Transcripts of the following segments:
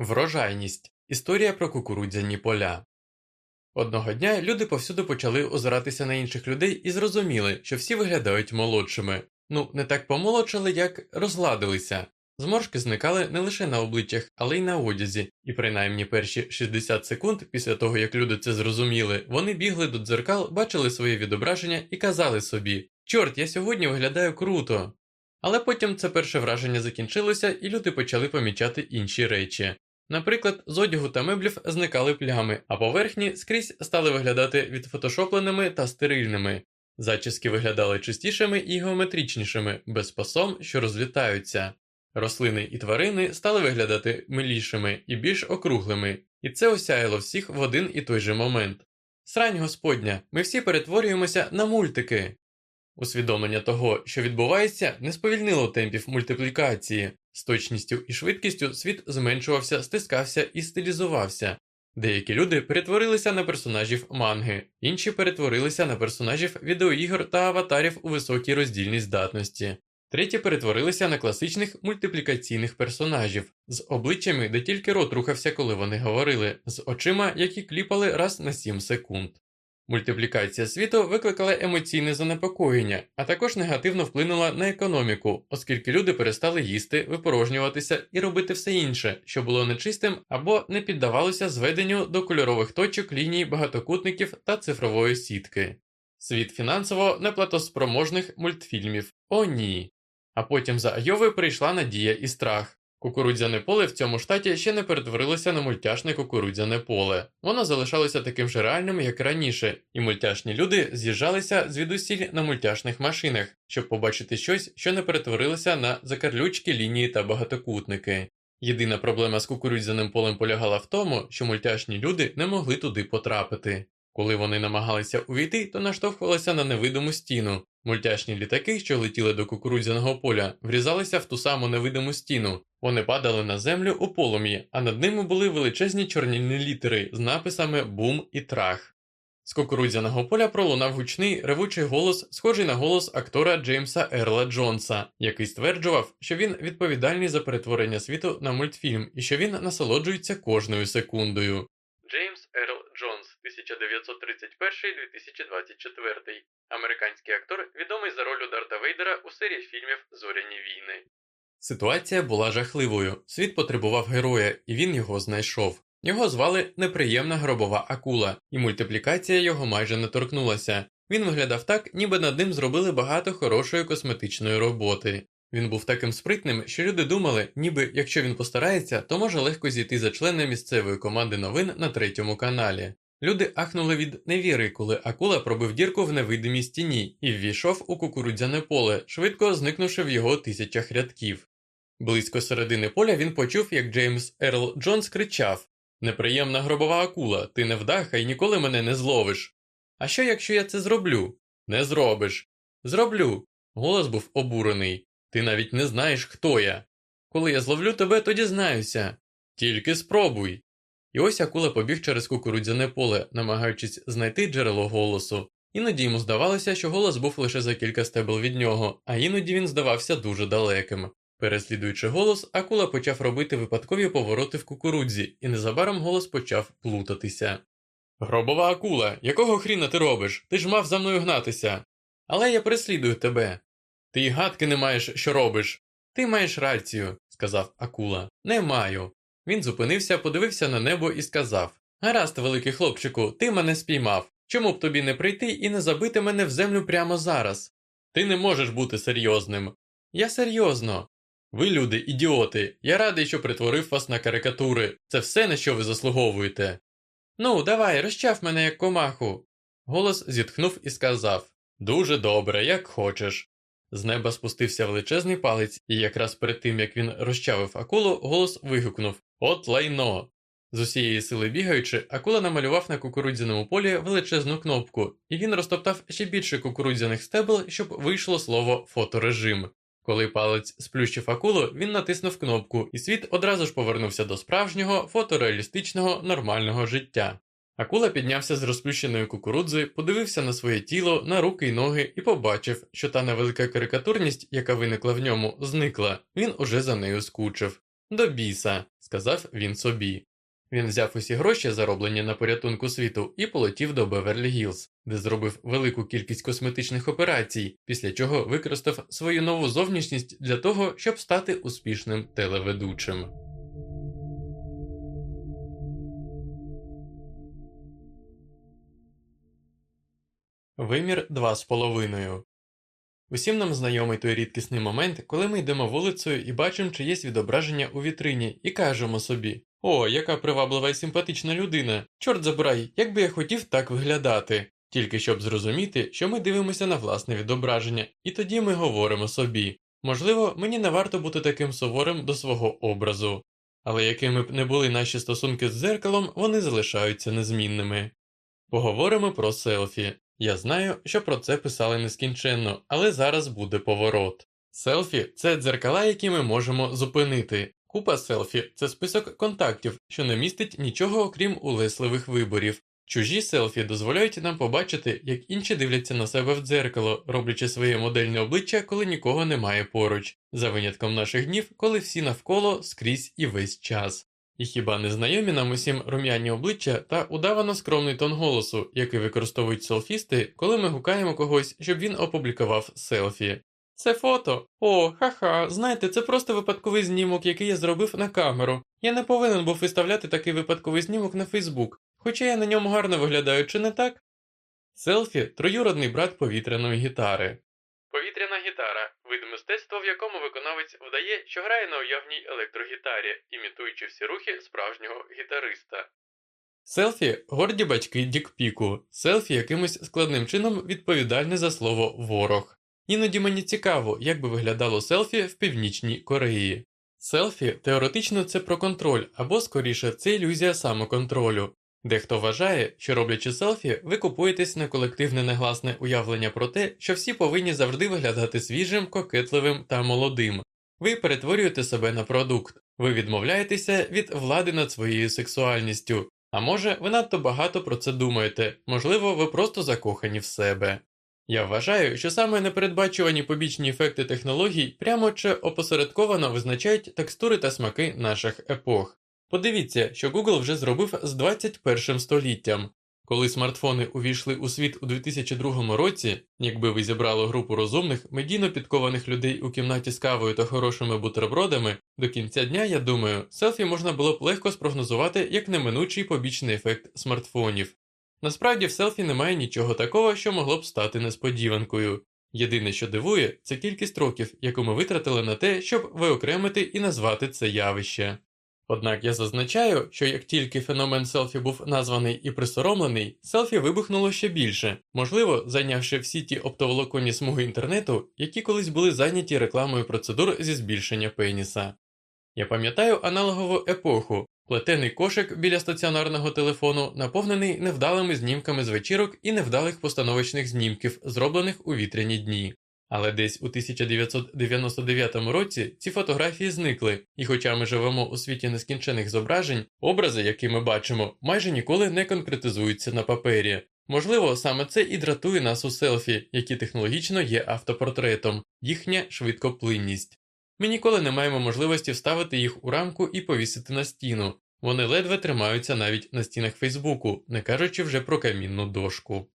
Врожайність історія про кукурудзяні поля. Одного дня люди повсюди почали озиратися на інших людей і зрозуміли, що всі виглядають молодшими. Ну, не так помолодшали, як розгладилися. Зморшки зникали не лише на обличчях, але й на одязі, і принаймні перші 60 секунд після того, як люди це зрозуміли, вони бігли до дзеркал, бачили своє відображення і казали собі: Чорт, я сьогодні виглядаю круто. Але потім це перше враження закінчилося, і люди почали помічати інші речі. Наприклад, з одягу та меблів зникали плями, а поверхні скрізь стали виглядати відфотошопленими та стерильними. Зачіски виглядали чистішими і геометричнішими, без пасом, що розлітаються. Рослини і тварини стали виглядати милішими і більш округлими, і це осяяло всіх в один і той же момент. Срань Господня, ми всі перетворюємося на мультики. Усвідомлення того, що відбувається, не сповільнило темпів мультиплікації, з точністю і швидкістю світ зменшувався, стискався і стилізувався. Деякі люди перетворилися на персонажів манги, інші перетворилися на персонажів відеоігор та аватарів у високій роздільній здатності, треті перетворилися на класичних мультиплікаційних персонажів з обличчями, де тільки рот рухався, коли вони говорили, з очима, які кліпали раз на 7 секунд. Мультиплікація світу викликала емоційне занепокоєння, а також негативно вплинула на економіку, оскільки люди перестали їсти, випорожнюватися і робити все інше, що було нечистим або не піддавалося зведенню до кольорових точок ліній багатокутників та цифрової сітки. Світ фінансово неплатоспроможних мультфільмів. О, ні. А потім за Айови прийшла надія і страх. Кукурудзяне поле в цьому штаті ще не перетворилося на мультяшне кукурудзяне поле. Воно залишалося таким же реальним, як раніше, і мультяшні люди з'їжджалися звідусіль на мультяшних машинах, щоб побачити щось, що не перетворилося на закарлючки, лінії та багатокутники. Єдина проблема з кукурудзяним полем полягала в тому, що мультяшні люди не могли туди потрапити. Коли вони намагалися увійти, то наштовхувалися на невидиму стіну. Мультяшні літаки, що летіли до кукурудзяного поля, врізалися в ту саму невидиму стіну. Вони падали на землю у полум'ї, а над ними були величезні чорнільні літери з написами Бум і Трах. З кукурудзяного поля пролунав гучний ревучий голос, схожий на голос актора Джеймса Ерла Джонса, який стверджував, що він відповідальний за перетворення світу на мультфільм і що він насолоджується кожною секундою. Джеймс Ерл 1931-2024, американський актор, відомий за роль Дарта Вейдера у серії фільмів Зоряні війни. Ситуація була жахливою. Світ потребував героя, і він його знайшов. Його звали неприємна гробова акула, і мультиплікація його майже не торкнулася. Він виглядав так, ніби над ним зробили багато хорошої косметичної роботи. Він був таким спритним, що люди думали, ніби якщо він постарається, то може легко зійти за члена місцевої команди новин на третьому каналі. Люди ахнули від невіри, коли акула пробив дірку в невидимій стіні і ввійшов у кукурудзяне поле, швидко зникнувши в його тисячах рядків. Близько середини поля він почув, як Джеймс Ерл Джонс кричав Неприємна гробова акула, ти не вдаха і ніколи мене не зловиш. А що, якщо я це зроблю? Не зробиш. Зроблю. Голос був обурений. Ти навіть не знаєш, хто я. Коли я зловлю тебе, то дізнаюся. Тільки спробуй. І ось акула побіг через кукурудзяне поле, намагаючись знайти джерело голосу. Іноді йому здавалося, що голос був лише за кілька стебел від нього, а іноді він здавався дуже далеким. Переслідуючи голос, акула почав робити випадкові повороти в кукурудзі, і незабаром голос почав плутатися. Гробова акула, якого хріна ти робиш? Ти ж мав за мною гнатися. Але я переслідую тебе. Ти й гадки не маєш, що робиш. Ти маєш рацію, сказав акула. Не маю. Він зупинився, подивився на небо і сказав Гаразд, великий хлопчику, ти мене спіймав. Чому б тобі не прийти і не забити мене в землю прямо зараз? Ти не можеш бути серйозним. Я серйозно. Ви, люди, ідіоти, я радий, що притворив вас на карикатури. Це все, на що ви заслуговуєте. Ну, давай, розчав мене як комаху. Голос зітхнув і сказав Дуже добре, як хочеш. З неба спустився величезний палець, і якраз перед тим як він розчавив акулу, голос вигукнув От лайно. З усієї сили бігаючи, акула намалював на кукурудзяному полі величезну кнопку, і він розтоптав ще більше кукурудзяних стебел, щоб вийшло слово фоторежим. Коли палець сплющив акулу, він натиснув кнопку, і світ одразу ж повернувся до справжнього, фотореалістичного, нормального життя. Акула піднявся з розплющеної кукурудзи, подивився на своє тіло, на руки й ноги і побачив, що та невелика карикатурність, яка виникла в ньому, зникла, він уже за нею скучив. До біса, сказав він собі. Він взяв усі гроші, зароблені на порятунку світу, і полетів до Беверлі Гілз, де зробив велику кількість косметичних операцій, після чого використав свою нову зовнішність для того, щоб стати успішним телеведучим. Вимір 2,5 Усім нам знайомий той рідкісний момент, коли ми йдемо вулицею і бачимо чиєсь відображення у вітрині, і кажемо собі: О, яка приваблива і симпатична людина! Чорт забирай, як би я хотів так виглядати, тільки щоб зрозуміти, що ми дивимося на власне відображення, і тоді ми говоримо собі. Можливо, мені не варто бути таким суворим до свого образу, але якими б не були наші стосунки з дзеркалом, вони залишаються незмінними. Поговоримо про селфі. Я знаю, що про це писали нескінченно, але зараз буде поворот. Селфі це дзеркала, які ми можемо зупинити. Купа селфі це список контактів, що не містить нічого окрім улесливих виборів. Чужі селфі дозволяють нам побачити, як інші дивляться на себе в дзеркало, роблячи своє модельне обличчя, коли нікого немає поруч, за винятком наших днів, коли всі навколо скрізь і весь час. І хіба не знайомі нам усім рум'яні обличчя та удавано скромний тон голосу, який використовують селфісти, коли ми гукаємо когось, щоб він опублікував селфі. Це фото. О, ха-ха, знаєте, це просто випадковий знімок, який я зробив на камеру. Я не повинен був виставляти такий випадковий знімок на Фейсбук, хоча я на ньому гарно виглядаю, чи не так? Селфі троюродний брат повітряної гітари. Повітряна гітара вид мистецтва, в якому виконавець вдає, що грає на уявній електрогітарі, імітуючи всі рухи справжнього гітариста. Селфі горді батьки Дікпіку, селфі якимось складним чином відповідальне за слово ворог. Іноді мені цікаво, як би виглядало селфі в Північній Кореї. Селфі теоретично це про контроль, або скоріше це ілюзія самоконтролю. Дехто вважає, що роблячи селфі, ви купуєтесь на колективне негласне уявлення про те, що всі повинні завжди виглядати свіжим, кокетливим та молодим. Ви перетворюєте себе на продукт, ви відмовляєтеся від влади над своєю сексуальністю, а може, ви надто багато про це думаєте, можливо, ви просто закохані в себе. Я вважаю, що саме непередбачувані побічні ефекти технологій прямо чи опосередковано визначають текстури та смаки наших епох. Подивіться, що Google вже зробив з 21 століттям. Коли смартфони увійшли у світ у 2002 році, якби ви зібрали групу розумних, медійно підкованих людей у кімнаті з кавою та хорошими бутербродами, до кінця дня, я думаю, селфі можна було б легко спрогнозувати як неминучий побічний ефект смартфонів. Насправді в селфі немає нічого такого, що могло б стати несподіванкою. Єдине, що дивує, це кількість років, яку ми витратили на те, щоб виокремити і назвати це явище. Однак я зазначаю, що як тільки феномен селфі був названий і присоромлений, селфі вибухнуло ще більше, можливо, зайнявши всі ті оптоволоконні смуги інтернету, які колись були зайняті рекламою процедур зі збільшення пеніса. Я пам'ятаю аналогову епоху, плетений кошик біля стаціонарного телефону, наповнений невдалими знімками з вечірок і невдалих постановочних знімків, зроблених у вітряні дні. Але десь у 1999 році ці фотографії зникли, і хоча ми живемо у світі нескінчених зображень, образи, які ми бачимо, майже ніколи не конкретизуються на папері. Можливо, саме це і дратує нас у селфі, які технологічно є автопортретом, їхня швидкоплинність. Ми ніколи не маємо можливості вставити їх у рамку і повісити на стіну. Вони ледве тримаються навіть на стінах Фейсбуку, не кажучи вже про камінну дошку.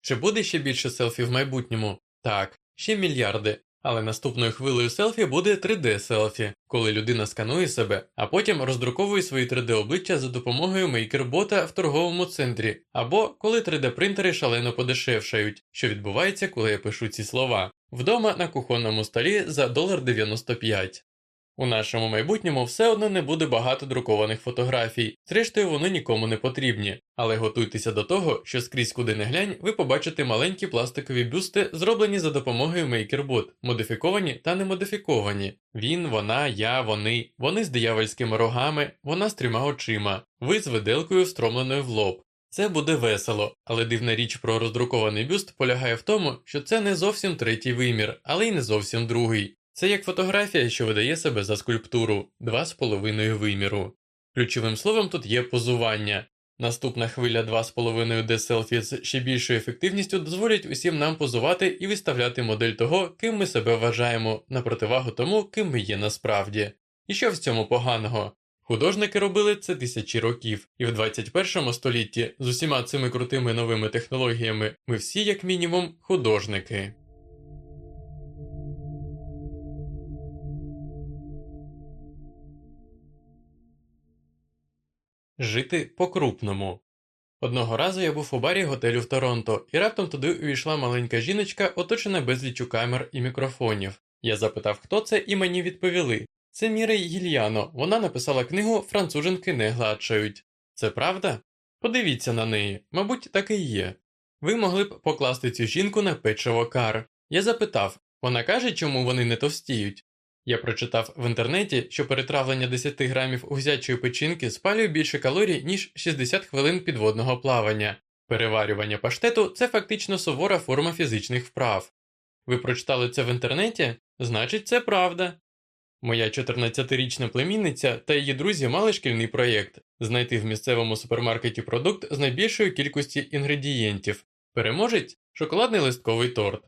Чи буде ще більше селфі в майбутньому? Так, ще мільярди. Але наступною хвилею селфі буде 3D-селфі, коли людина сканує себе, а потім роздруковує свої 3D-обличчя за допомогою мейкербота в торговому центрі, або коли 3D-принтери шалено подешевшають, що відбувається, коли я пишу ці слова, вдома на кухонному столі за 1,95 у нашому майбутньому все одно не буде багато друкованих фотографій, зрештою вони нікому не потрібні, але готуйтеся до того, що скрізь куди не глянь, ви побачите маленькі пластикові бюсти, зроблені за допомогою MakerBot, модифіковані та не модифіковані. Він, вона, я, вони, вони з диявольськими рогами, вона з трьома очима, ви з виделкою встромленою в лоб. Це буде весело, але дивна річ про роздрукований бюст полягає в тому, що це не зовсім третій вимір, але й не зовсім другий. Це як фотографія, що видає себе за скульптуру 2,5 виміру. Ключовим словом тут є позування. Наступна хвиля 2,5 d селфі з ще більшою ефективністю дозволять усім нам позувати і виставляти модель того, ким ми себе вважаємо, на противагу тому, ким ми є насправді. І що в цьому поганого? Художники робили це тисячі років, і в 21 столітті з усіма цими крутими новими технологіями ми всі, як мінімум, художники. Жити по-крупному. Одного разу я був у барі готелю в Торонто, і раптом туди увійшла маленька жіночка, оточена безліччю камер і мікрофонів. Я запитав, хто це, і мені відповіли: це Мірей Гільяно. Вона написала книгу Француженки не гладшають. Це правда? Подивіться на неї, мабуть, так і є. Ви могли б покласти цю жінку на печиво кар. Я запитав, вона каже, чому вони не товстіють. Я прочитав в інтернеті, що перетравлення 10 грамів гузячої печінки спалює більше калорій, ніж 60 хвилин підводного плавання. Переварювання паштету це фактично сувора форма фізичних вправ. Ви прочитали це в інтернеті? Значить, це правда. Моя 14-річна племінниця та її друзі мали шкільний проєкт знайти в місцевому супермаркеті продукт з найбільшою кількістю інгредієнтів. Переможець шоколадний листковий торт.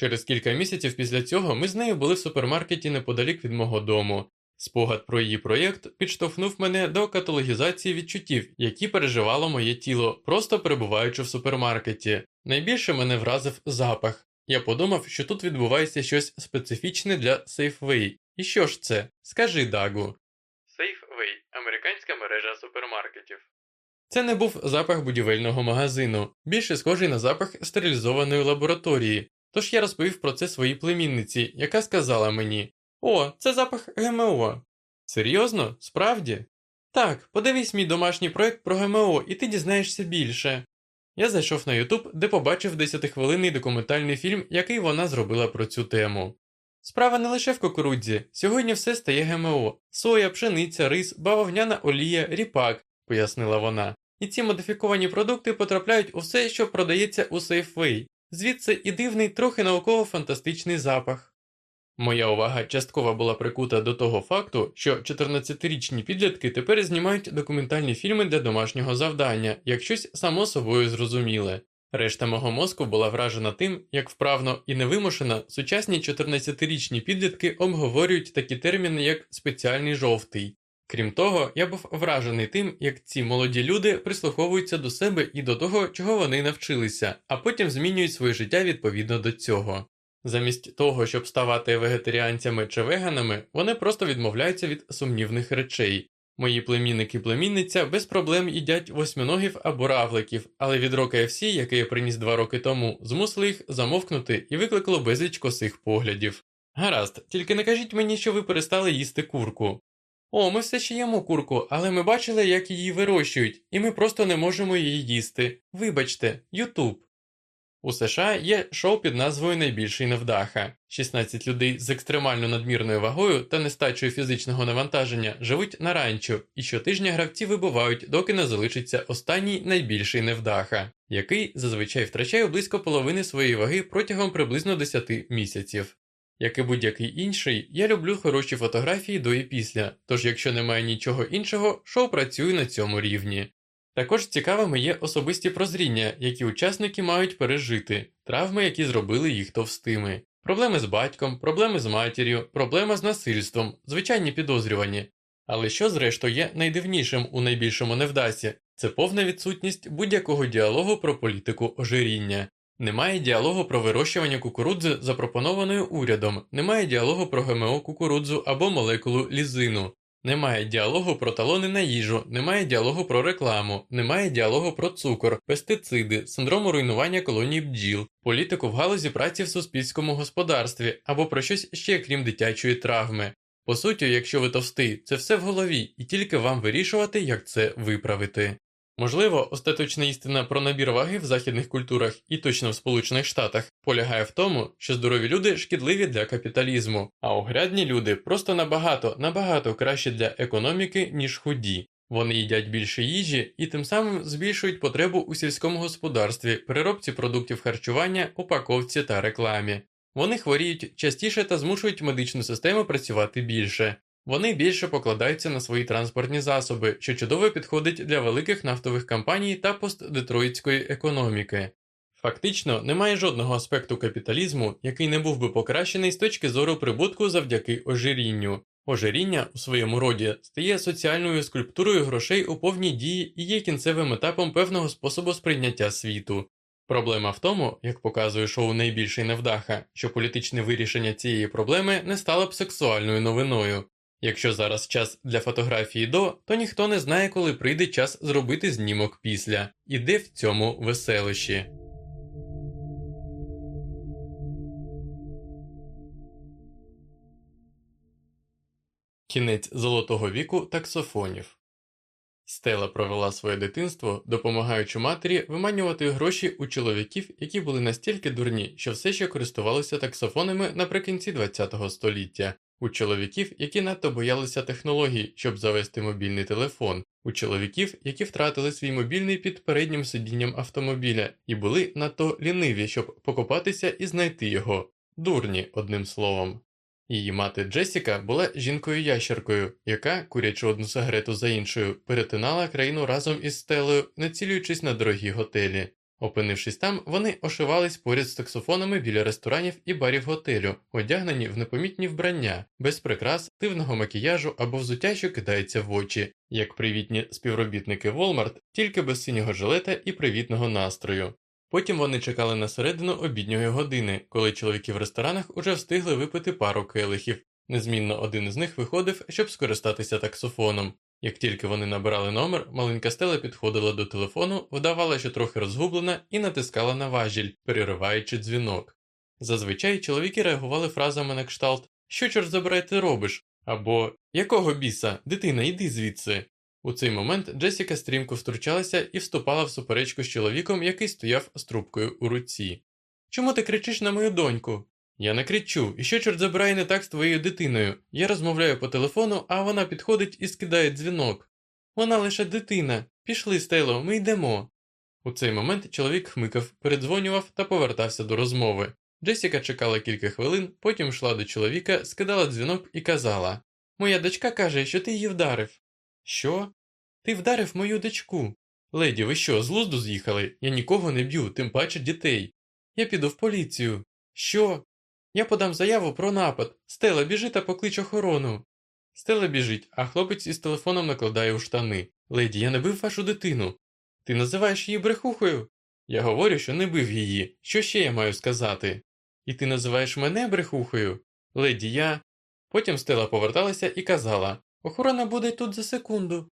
Через кілька місяців після цього ми з нею були в супермаркеті неподалік від мого дому. Спогад про її проєкт підштовхнув мене до каталогізації відчуттів, які переживало моє тіло, просто перебуваючи в супермаркеті. Найбільше мене вразив запах. Я подумав, що тут відбувається щось специфічне для Safeway. І що ж це? Скажи Дагу. Safeway – американська мережа супермаркетів. Це не був запах будівельного магазину, більше схожий на запах стерилізованої лабораторії. Тож я розповів про це своїй племінниці, яка сказала мені: О, це запах ГМО. Серйозно? Справді? Так, подивись мій домашній проект про ГМО, і ти дізнаєшся більше. Я зайшов на Ютуб, де побачив 10-хвилинний документальний фільм, який вона зробила про цю тему. Справа не лише в кукурудзі, сьогодні все стає ГМО: соя, пшениця, рис, бавовняна олія, ріпак, пояснила вона. І ці модифіковані продукти потрапляють у все, що продається у Safeway. Звідси і дивний, трохи науково-фантастичний запах. Моя увага частково була прикута до того факту, що 14-річні підлітки тепер знімають документальні фільми для домашнього завдання, як щось само собою зрозуміле. Решта мого мозку була вражена тим, як вправно і невимушено сучасні 14-річні підлітки обговорюють такі терміни, як спеціальний жовтий. Крім того, я був вражений тим, як ці молоді люди прислуховуються до себе і до того, чого вони навчилися, а потім змінюють своє життя відповідно до цього. Замість того, щоб ставати вегетаріанцями чи веганами, вони просто відмовляються від сумнівних речей. Мої племінники племінниця без проблем їдять восьминогів або равликів, але відро KFC, яке я приніс два роки тому, змусили їх замовкнути і викликало безліч косих поглядів. Гаразд, тільки не кажіть мені, що ви перестали їсти курку. О, ми все ще їмо курку, але ми бачили, як її вирощують, і ми просто не можемо її їсти. Вибачте, Ютуб. У США є шоу під назвою Найбільший невдаха. 16 людей з екстремально надмірною вагою та нестачою фізичного навантаження живуть на ранчо, і щотижня гравці вибувають, доки не залишиться останній найбільший невдаха, який зазвичай втрачає близько половини своєї ваги протягом приблизно 10 місяців. Як і будь-який інший, я люблю хороші фотографії до і після, тож якщо немає нічого іншого, шоу працює на цьому рівні. Також цікавими є особисті прозріння, які учасники мають пережити, травми, які зробили їх товстими, проблеми з батьком, проблеми з матір'ю, проблема з насильством, звичайні підозрювані. Але що, зрештою, є найдивнішим у найбільшому невдасі, це повна відсутність будь-якого діалогу про політику ожиріння. Немає діалогу про вирощування кукурудзи, запропонованої урядом, немає діалогу про ГМО кукурудзу або молекулу лізину, немає діалогу про талони на їжу, немає діалогу про рекламу, немає діалогу про цукор, пестициди, синдрому руйнування колоній бджіл, політику в галузі праці в суспільському господарстві або про щось ще крім дитячої травми. По суті, якщо ви товстий, це все в голові, і тільки вам вирішувати, як це виправити. Можливо, остаточна істина про набір ваги в західних культурах і точно в Сполучених Штатах полягає в тому, що здорові люди шкідливі для капіталізму, а огрядні люди просто набагато набагато краще для економіки, ніж худі. Вони їдять більше їжі і тим самим збільшують потребу у сільському господарстві, переробці продуктів харчування, упаковці та рекламі. Вони хворіють частіше та змушують медичну систему працювати більше. Вони більше покладаються на свої транспортні засоби, що чудово підходить для великих нафтових компаній та постдетроїтської економіки. Фактично, немає жодного аспекту капіталізму, який не був би покращений з точки зору прибутку завдяки ожирінню. Ожиріння у своєму роді стає соціальною скульптурою грошей у повній дії і є кінцевим етапом певного способу сприйняття світу. Проблема в тому, як показує шоу найбільший невдаха, що політичне вирішення цієї проблеми не стало б сексуальною новиною. Якщо зараз час для фотографії до, то ніхто не знає, коли прийде час зробити знімок після, і де в цьому веселощі. Кінець золотого віку таксофонів. Стела провела своє дитинство, допомагаючи матері виманювати гроші у чоловіків, які були настільки дурні, що все ще користувалися таксофонами наприкінці ХХ століття, у чоловіків, які надто боялися технологій, щоб завести мобільний телефон, у чоловіків, які втратили свій мобільний під переднім сидінням автомобіля і були надто ліниві, щоб покопатися і знайти його, дурні, одним словом. Її мати Джесіка була жінкою-ящеркою, яка, курячи одну сигарету за іншою, перетинала країну разом із стелею, націлюючись на дорогі готелі. Опинившись там, вони ошивались поряд з таксофонами біля ресторанів і барів готелю, одягнені в непомітні вбрання, без прикрас, дивного макіяжу або взуття, що кидається в очі, як привітні співробітники Walmart, тільки без синього жилета і привітного настрою. Потім вони чекали на середину обідньої години, коли чоловіки в ресторанах уже встигли випити пару келихів. Незмінно один із них виходив, щоб скористатися таксофоном. Як тільки вони набирали номер, маленька стела підходила до телефону, вдавала, що трохи розгублена, і натискала на важіль, перериваючи дзвінок. Зазвичай чоловіки реагували фразами на кшталт Що чорт забирай ти робиш? або Якого біса, дитина, йди звідси. У цей момент Джесіка стрімко втручалася і вступала в суперечку з чоловіком, який стояв з трубкою у руці. Чому ти кричиш на мою доньку? Я не кричу, і що чорт забирає не так з твоєю дитиною. Я розмовляю по телефону, а вона підходить і скидає дзвінок. Вона лише дитина. Пішли, Стейло, ми йдемо. У цей момент чоловік хмикав, передзвонював та повертався до розмови. Джесіка чекала кілька хвилин, потім йшла до чоловіка, скидала дзвінок і казала Моя дочка каже, що ти її вдарив. Що? Ти вдарив мою дочку. Леді, ви що, з глузду з'їхали? Я нікого не б'ю, тим паче дітей. Я піду в поліцію. Що? Я подам заяву про напад. Стела, біжи та поклич охорону. Стела біжить, а хлопець із телефоном накладає у штани. Леді, я не бив вашу дитину. Ти називаєш її брехухою? Я говорю, що не бив її. Що ще я маю сказати? І ти називаєш мене брехухою? Леді, я. Потім Стела поверталася і казала Охорона буде тут за секунду.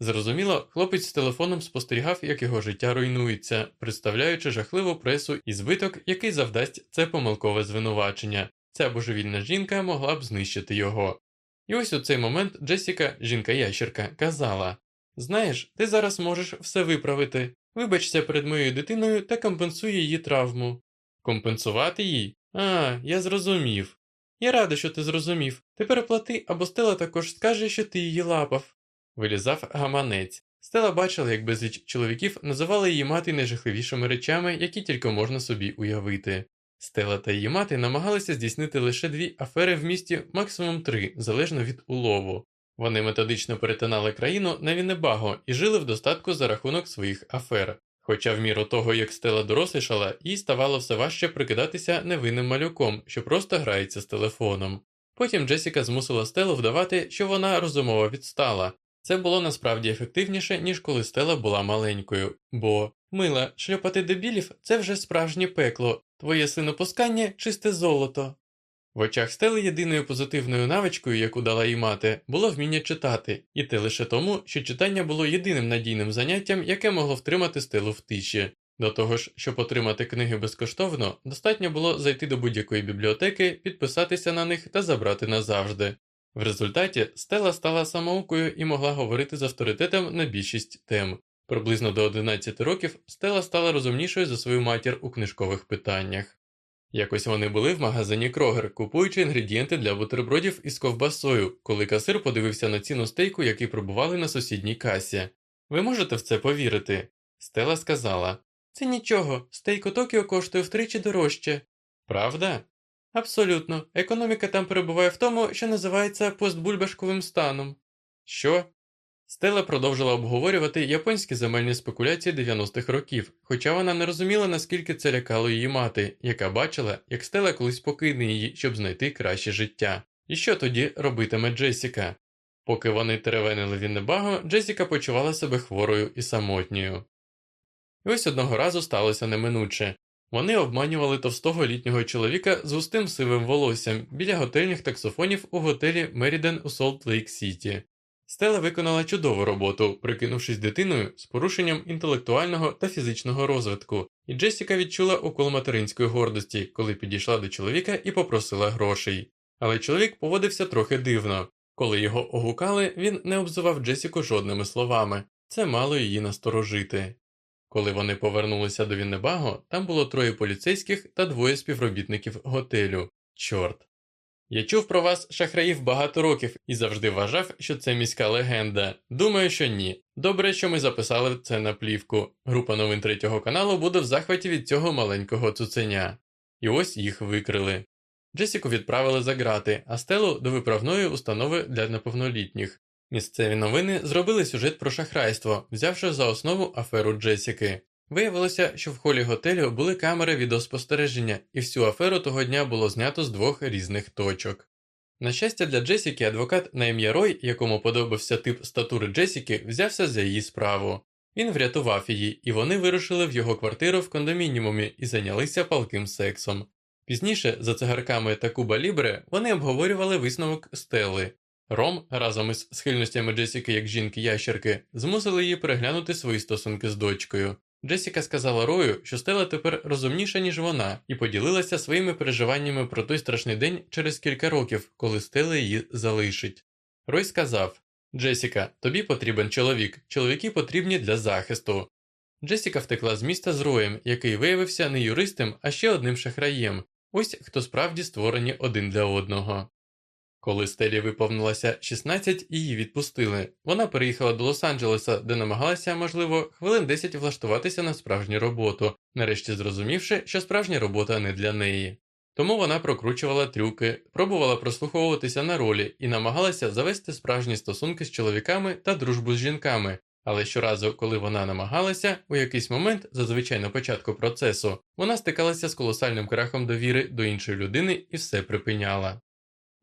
Зрозуміло, хлопець з телефоном спостерігав, як його життя руйнується, представляючи жахливу пресу і збиток, який завдасть це помилкове звинувачення. Ця божевільна жінка могла б знищити його. І ось у цей момент Джесіка, жінка-ящерка, казала Знаєш, ти зараз можеш все виправити. Вибачся перед моєю дитиною та компенсуй її травму. Компенсувати їй? А, я зрозумів. Я рада, що ти зрозумів. Тепер плати, або Стела також скаже, що ти її лапав. Вилізав гаманець. Стела бачила, як безліч чоловіків називали її мати найжахливішими речами, які тільки можна собі уявити. Стела та її мати намагалися здійснити лише дві афери в місті, максимум три, залежно від улову. Вони методично перетинали країну на Віннебаго і жили в достатку за рахунок своїх афер. Хоча в міру того, як стела дорослішала, їй ставало все важче прикидатися невинним малюком, що просто грається з телефоном. Потім Джесіка змусила стелу вдавати, що вона розумово відстала. Це було насправді ефективніше, ніж коли стела була маленькою, бо мила, шльопати дебілів це вже справжнє пекло, твоє синопускання чисте золото. В очах стели єдиною позитивною навичкою, яку дала їй мати, було вміння читати, і те лише тому, що читання було єдиним надійним заняттям, яке могло втримати стелу в тиші. До того ж, щоб отримати книги безкоштовно, достатньо було зайти до будь-якої бібліотеки, підписатися на них та забрати назавжди. В результаті стела стала самоукою і могла говорити з авторитетом на більшість тем. Приблизно до 11 років стела стала розумнішою за свою матір у книжкових питаннях. Якось вони були в магазині Крогер, купуючи інгредієнти для бутербродів із ковбасою, коли касир подивився на ціну стейку, який пробували на сусідній касі. Ви можете в це повірити? Стела сказала Це нічого, стейк у Токіо коштує втричі дорожче. Правда? Абсолютно. Економіка там перебуває в тому, що називається постбульбашковим станом. Що? Стела продовжила обговорювати японські земельні спекуляції 90-х років, хоча вона не розуміла, наскільки це лякало її мати, яка бачила, як стела колись покине її, щоб знайти краще життя. І що тоді робитиме Джесіка? Поки вони теревенили Віннебаго, Джесіка почувала себе хворою і самотньою. І ось одного разу сталося неминуче. Вони обманювали товстого літнього чоловіка з густим сивим волоссям біля готельних таксофонів у готелі Меріден у Солт Лейк Сіті. Стела виконала чудову роботу, прикинувшись дитиною з порушенням інтелектуального та фізичного розвитку, і Джесіка відчула укол материнської гордості, коли підійшла до чоловіка і попросила грошей. Але чоловік поводився трохи дивно. Коли його огукали, він не обзивав Джесіку жодними словами, це мало її насторожити. Коли вони повернулися до Віннебаго, там було троє поліцейських та двоє співробітників готелю. Чорт. Я чув про вас, шахраїв, багато років і завжди вважав, що це міська легенда. Думаю, що ні. Добре, що ми записали це на плівку. Група новин третього каналу буде в захваті від цього маленького цуценя. І ось їх викрили. Джесіку відправили за грати, а стелу до виправної установи для неповнолітніх. Місцеві новини зробили сюжет про шахрайство, взявши за основу аферу Джесіки. Виявилося, що в холі готелю були камери відеоспостереження, і всю аферу того дня було знято з двох різних точок. На щастя, для Джесіки адвокат на ім'я Рой, якому подобався тип статури Джесіки, взявся за її справу. Він врятував її, і вони вирушили в його квартиру в кондомініумі і зайнялися палким сексом. Пізніше, за цигарками та Куба Лібре, вони обговорювали висновок Стелли. Ром разом із схильностями Джесіки як жінки-ящерки змусили її переглянути свої стосунки з дочкою. Джесіка сказала Рою, що Стелла тепер розумніша, ніж вона, і поділилася своїми переживаннями про той страшний день через кілька років, коли Стелла її залишить. Рой сказав Джесіка, тобі потрібен чоловік, чоловіки потрібні для захисту. Джесіка втекла з міста з Роєм, який виявився не юристом, а ще одним шахраєм. Ось хто справді створені один для одного. Коли Стелі виповнилося 16, її відпустили. Вона переїхала до Лос-Анджелеса, де намагалася, можливо, хвилин 10 влаштуватися на справжню роботу, нарешті зрозумівши, що справжня робота не для неї. Тому вона прокручувала трюки, пробувала прослуховуватися на ролі і намагалася завести справжні стосунки з чоловіками та дружбу з жінками. Але щоразу, коли вона намагалася, у якийсь момент, зазвичай на початку процесу, вона стикалася з колосальним крахом довіри до іншої людини і все припиняла.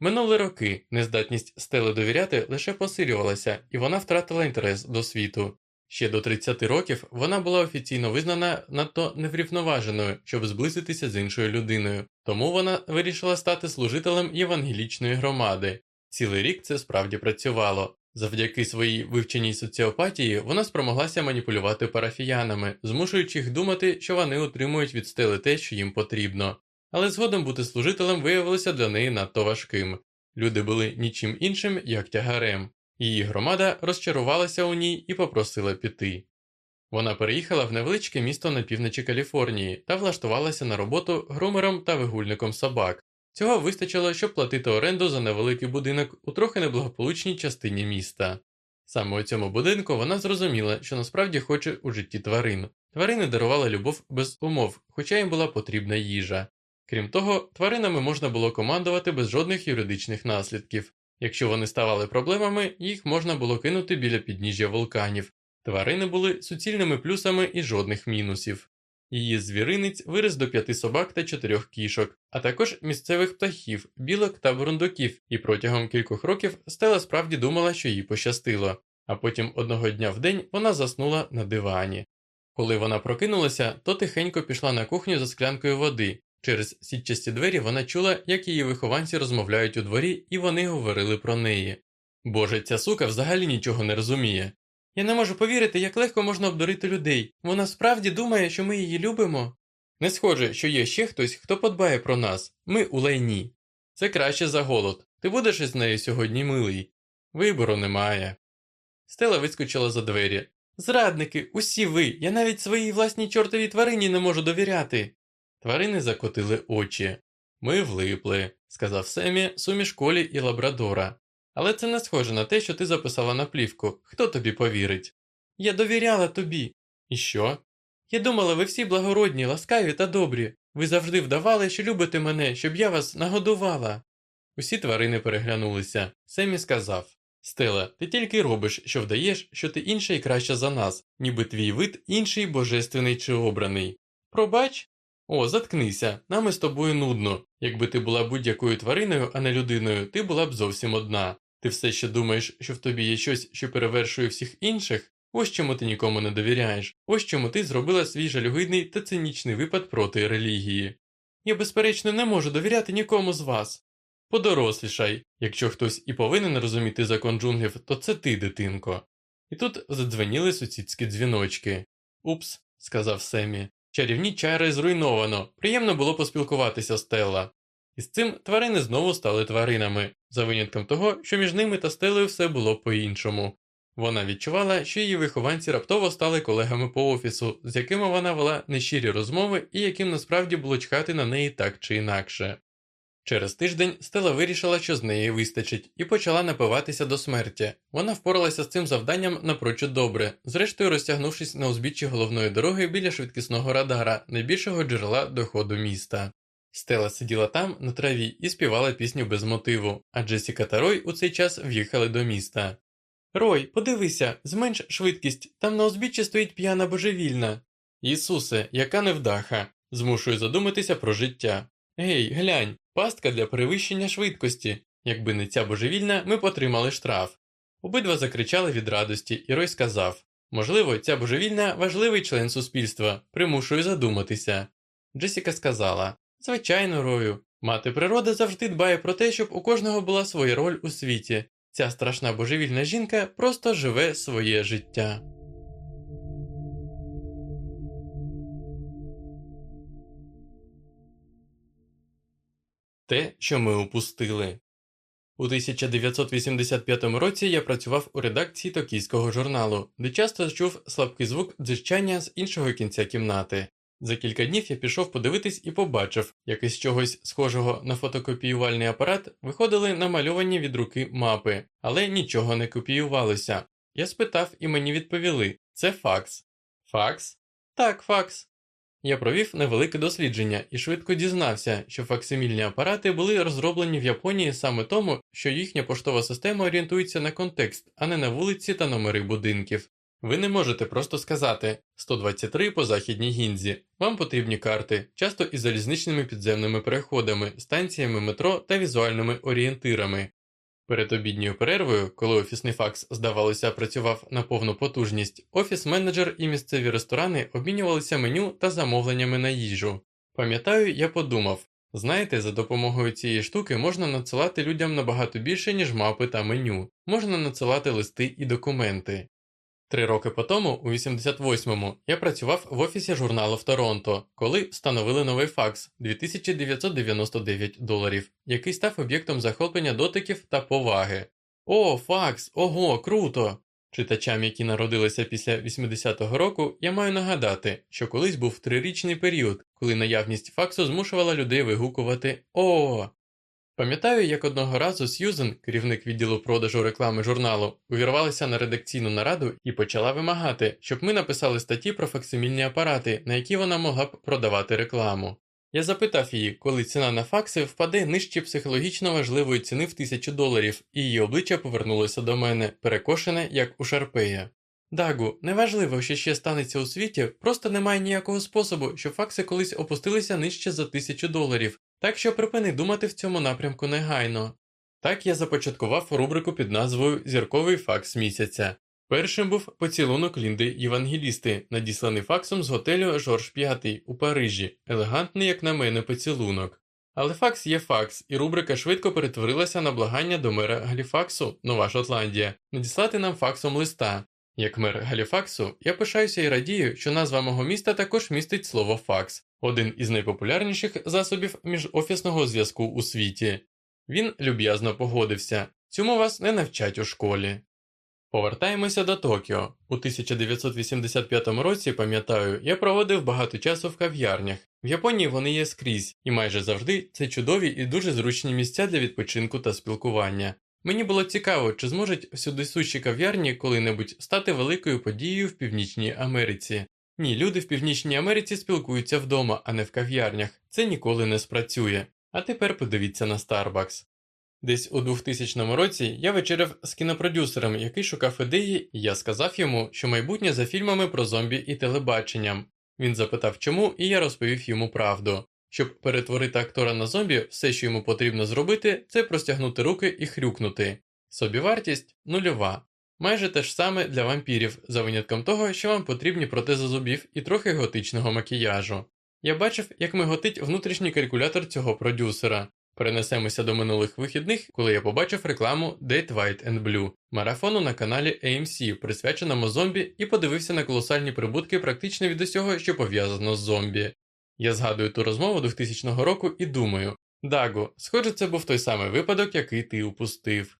Минули роки, нездатність стели довіряти лише посилювалася, і вона втратила інтерес до світу. Ще до 30 років вона була офіційно визнана надто неврівноваженою, щоб зблизитися з іншою людиною, тому вона вирішила стати служителем євангелічної громади. Цілий рік це справді працювало. Завдяки своїй вивченій соціопатії вона спромоглася маніпулювати парафіянами, змушуючи їх думати, що вони отримують від стели те, що їм потрібно але згодом бути служителем виявилося для неї надто важким. Люди були нічим іншим, як тягарем, її громада розчарувалася у ній і попросила піти. Вона переїхала в невеличке місто на півночі Каліфорнії та влаштувалася на роботу грумером та вигульником собак. Цього вистачило, щоб платити оренду за невеликий будинок у трохи неблагополучній частині міста. Саме у цьому будинку вона зрозуміла, що насправді хоче у житті тварин. Тварини дарували любов без умов, хоча їм була потрібна їжа. Крім того, тваринами можна було командувати без жодних юридичних наслідків. Якщо вони ставали проблемами, їх можна було кинути біля підніжжя вулканів. Тварини були суцільними плюсами і жодних мінусів. Її звіринець виріс до п'яти собак та чотирьох кішок, а також місцевих птахів, білок та бурундуків, і протягом кількох років Стела справді думала, що їй пощастило, а потім одного дня в день вона заснула на дивані. Коли вона прокинулася, то тихенько пішла на кухню за склянкою води, Через сітчасті двері вона чула, як її вихованці розмовляють у дворі, і вони говорили про неї. Боже, ця сука взагалі нічого не розуміє. Я не можу повірити, як легко можна обдурити людей. Вона справді думає, що ми її любимо. Не схоже, що є ще хтось, хто подбає про нас. Ми у лайні. Це краще за голод. Ти будеш із нею сьогодні милий. Вибору немає. Стела вискочила за двері. Зрадники, усі ви, я навіть своїй власній чортовій тварині не можу довіряти. Тварини закотили очі. Ми влипли, сказав Семі суміш колі і лабрадора. Але це не схоже на те, що ти записала на плівку. Хто тобі повірить? Я довіряла тобі. І що? Я думала, ви всі благородні, ласкаві та добрі. Ви завжди вдавали, що любите мене, щоб я вас нагодувала. Усі тварини переглянулися. Семі сказав Стела, ти тільки робиш, що вдаєш, що ти інша і краща за нас, ніби твій вид інший божественний чи обраний. Пробач, О, заткнися, нам із тобою нудно. Якби ти була будь-якою твариною, а не людиною, ти була б зовсім одна. Ти все ще думаєш, що в тобі є щось, що перевершує всіх інших? Ось чому ти нікому не довіряєш, ось чому ти зробила свій жалюгидний та цинічний випад проти релігії. Я, безперечно, не можу довіряти нікому з вас. Подорослішай, якщо хтось і повинен розуміти закон джунглів, то це ти, дитинко. І тут задзвеніли сусідські дзвіночки. Упс, сказав Семі. Чарівні чари зруйновано. Приємно було поспілкуватися Стелла. І з цим тварини знову стали тваринами, за винятком того, що між ними та стелею все було по-іншому. Вона відчувала, що її вихованці раптово стали колегами по офісу, з якими вона вела нещирі розмови і яким насправді було чхати на неї так чи інакше. Через тиждень Стела вирішила, що з неї вистачить, і почала напиватися до смерті. Вона впоралася з цим завданням напрочуд добре, зрештою розтягнувшись на узбіччі головної дороги біля швидкісного радара, найбільшого джерела доходу міста. Стела сиділа там, на траві, і співала пісню без мотиву, а Джесіка та Рой у цей час в'їхали до міста. Рой, подивися, зменш швидкість, там на узбіччі стоїть п'яна божевільна. Ісусе, яка невдаха, змушую задуматися про життя. Гей, глянь, пастка для перевищення швидкості. Якби не ця божевільна, ми б отримали штраф. Обидва закричали від радості, і Рой сказав Можливо, ця божевільна важливий член суспільства, примушую задуматися. Джесіка сказала Звичайно, Рою, мати природа завжди дбає про те, щоб у кожного була своя роль у світі. Ця страшна божевільна жінка просто живе своє життя. Те, що ми упустили. У 1985 році я працював у редакції токійського журналу, де часто чув слабкий звук дзижчання з іншого кінця кімнати. За кілька днів я пішов подивитись і побачив, як із чогось схожого на фотокопіювальний апарат виходили намальовані від руки мапи, але нічого не копіювалося. Я спитав і мені відповіли: це факс. Факс? Так, факс. Я провів невелике дослідження і швидко дізнався, що факсимільні апарати були розроблені в Японії саме тому, що їхня поштова система орієнтується на контекст, а не на вулиці та номери будинків. Ви не можете просто сказати 123 по західній гінзі. Вам потрібні карти, часто із залізничними підземними переходами, станціями метро та візуальними орієнтирами. Перед обідньою перервою, коли офісний факс, здавалося, працював на повну потужність, офіс-менеджер і місцеві ресторани обмінювалися меню та замовленнями на їжу. Пам'ятаю, я подумав знаєте, за допомогою цієї штуки можна надсилати людям набагато більше, ніж мапи та меню, можна надсилати листи і документи. Три роки по тому, у 88-му, я працював в офісі журналу в Торонто, коли встановили новий факс 2999 доларів, який став об'єктом захоплення дотиків та поваги. О, факс! Ого, круто! Читачам, які народилися після 80-го року, я маю нагадати, що колись був трирічний період, коли наявність факсу змушувала людей вигукувати О. Пам'ятаю, як одного разу Сьюзен, керівник відділу продажу реклами журналу, увірвалася на редакційну нараду і почала вимагати, щоб ми написали статті про факсимільні апарати, на які вона могла б продавати рекламу. Я запитав її, коли ціна на факси впаде нижче психологічно важливої ціни в тисячу доларів, і її обличчя повернулося до мене, перекошене, як у Шарпея. Дагу, неважливо, що ще станеться у світі, просто немає ніякого способу, щоб факси колись опустилися нижче за тисячу доларів, так що припини думати в цьому напрямку негайно. Так я започаткував рубрику під назвою Зірковий факс місяця. Першим був поцілунок Лінди Євангелісти, надісланий факсом з готелю Жорж П'ятий у Парижі, елегантний, як на мене, поцілунок. Але факс є факс, і рубрика швидко перетворилася на благання до мера Галіфаксу, Нова Шотландія, надіслати нам факсом листа. Як мер Галіфаксу, я пишаюся і радію, що назва мого міста також містить слово факс, один із найпопулярніших засобів міжофісного зв'язку у світі. Він люб'язно погодився цьому вас не навчать у школі. Повертаємося до Токіо. У 1985 році, пам'ятаю, я проводив багато часу в кав'ярнях. В Японії вони є скрізь, і майже завжди це чудові і дуже зручні місця для відпочинку та спілкування. Мені було цікаво, чи зможуть всюди сущі кав'ярні коли-небудь стати великою подією в Північній Америці. Ні, люди в Північній Америці спілкуються вдома, а не в кав'ярнях. Це ніколи не спрацює. А тепер подивіться на Starbucks. Десь у 2000 році я вечеряв з кінопродюсером, який шукав ідеї, і я сказав йому, що майбутнє за фільмами про зомбі і телебаченням. Він запитав чому, і я розповів йому правду. Щоб перетворити актора на зомбі, все, що йому потрібно зробити, це простягнути руки і хрюкнути. Собівартість нульова. Майже те ж саме для вампірів, за винятком того, що вам потрібні протези зубів і трохи готичного макіяжу. Я бачив, як миготить внутрішній калькулятор цього продюсера. Перенесемося до минулих вихідних, коли я побачив рекламу Date White and Blue, марафону на каналі AMC, присвяченому зомбі, і подивився на колосальні прибутки практично від усього, що пов'язано з зомбі. Я згадую ту розмову 2000 року і думаю: Даго, схоже, це був той самий випадок, який ти упустив.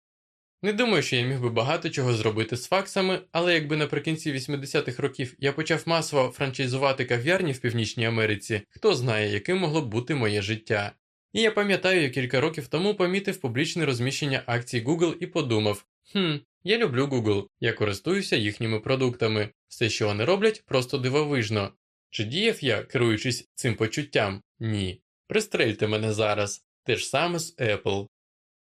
Не думаю, що я міг би багато чого зробити з факсами, але якби наприкінці 80-х років я почав масово франчайзувати кав'ярні в Північній Америці, хто знає, яким могло б бути моє життя. І я пам'ятаю, кілька років тому помітив публічне розміщення акцій Google і подумав: хм, я люблю Google, я користуюся їхніми продуктами, все, що вони роблять, просто дивовижно. Чи діяв я, керуючись цим почуттям? Ні. Пристрельте мене зараз, те ж саме з Apple.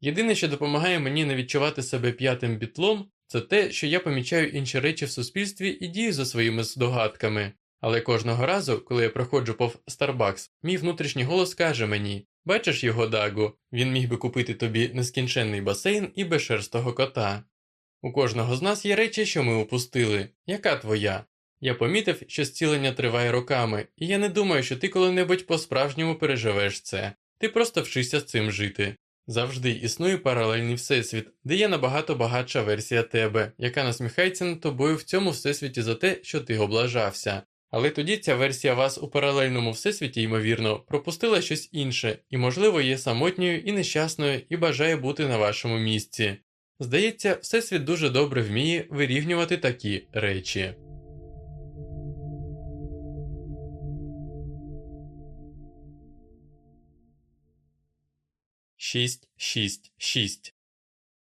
Єдине, що допомагає мені не відчувати себе п'ятим бітлом, це те, що я помічаю інші речі в суспільстві і дію за своїми здогадками. Але кожного разу, коли я проходжу пов Starbucks, мій внутрішній голос каже мені: Бачиш його Дагу, він міг би купити тобі нескінченний басейн і безшерстого кота. У кожного з нас є речі, що ми упустили. Яка твоя? Я помітив, що зцілення триває роками, і я не думаю, що ти коли-небудь по-справжньому переживеш це. Ти просто вчишся з цим жити. Завжди існує паралельний всесвіт, де є набагато багатша версія тебе, яка насміхається над тобою в цьому всесвіті за те, що ти облажався. Але тоді ця версія вас у паралельному всесвіті, ймовірно, пропустила щось інше, і, можливо, є самотньою і нещасною і бажає бути на вашому місці. Здається, всесвіт дуже добре вміє вирівнювати такі речі. 666.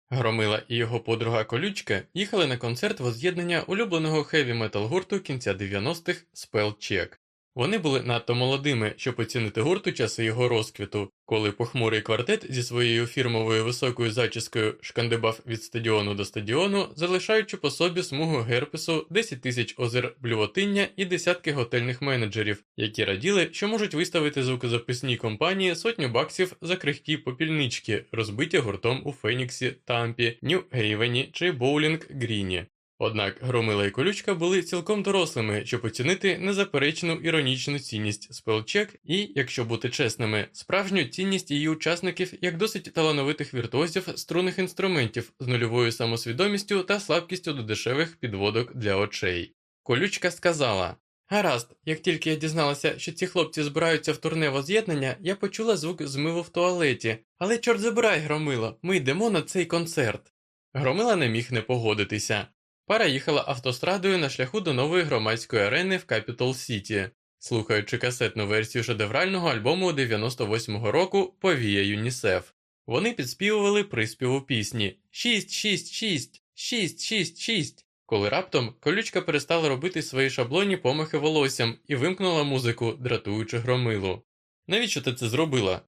Громила і його подруга колючка їхали на концерт воз'єднання улюбленого хеві метал гурту кінця 90-х Spellcheck. Вони були надто молодими, щоб оцінити гурту часи його розквіту, коли похмурий квартет зі своєю фірмовою високою зачіскою шкандибав від стадіону до стадіону, залишаючи по собі смугу герпесу 10 тисяч озер блювотиння і десятки готельних менеджерів, які раділи, що можуть виставити звукозаписній компанії сотню баксів за крихкі попільнички, розбиті гуртом у Феніксі, Тампі, Нью-Гейвені чи Боулінг Гріні. Однак громила і колючка були цілком дорослими, щоб оцінити незаперечну іронічну цінність спелчек і, якщо бути чесними, справжню цінність її учасників як досить талановитих віртуозів струнних інструментів з нульовою самосвідомістю та слабкістю до дешевих підводок для очей. Колючка сказала Гаразд, як тільки я дізналася, що ці хлопці збираються в турне воз'єднання, я почула звук змиву в туалеті, але чорт забирай, громила, ми йдемо на цей концерт. Громила не міг не погодитися. Пара їхала автострадою на шляху до нової громадської арени в Капітол Сіті, слухаючи касетну версію шедеврального альбому 98-го року Повія ЮНІСЕФ. Вони підспівували приспіву пісні Шість, шість, шість, шість, шість, шість. Коли раптом колючка перестала робити свої шаблонні помахи волоссям і вимкнула музику, дратуючи громилу. Навіщо ти це зробила?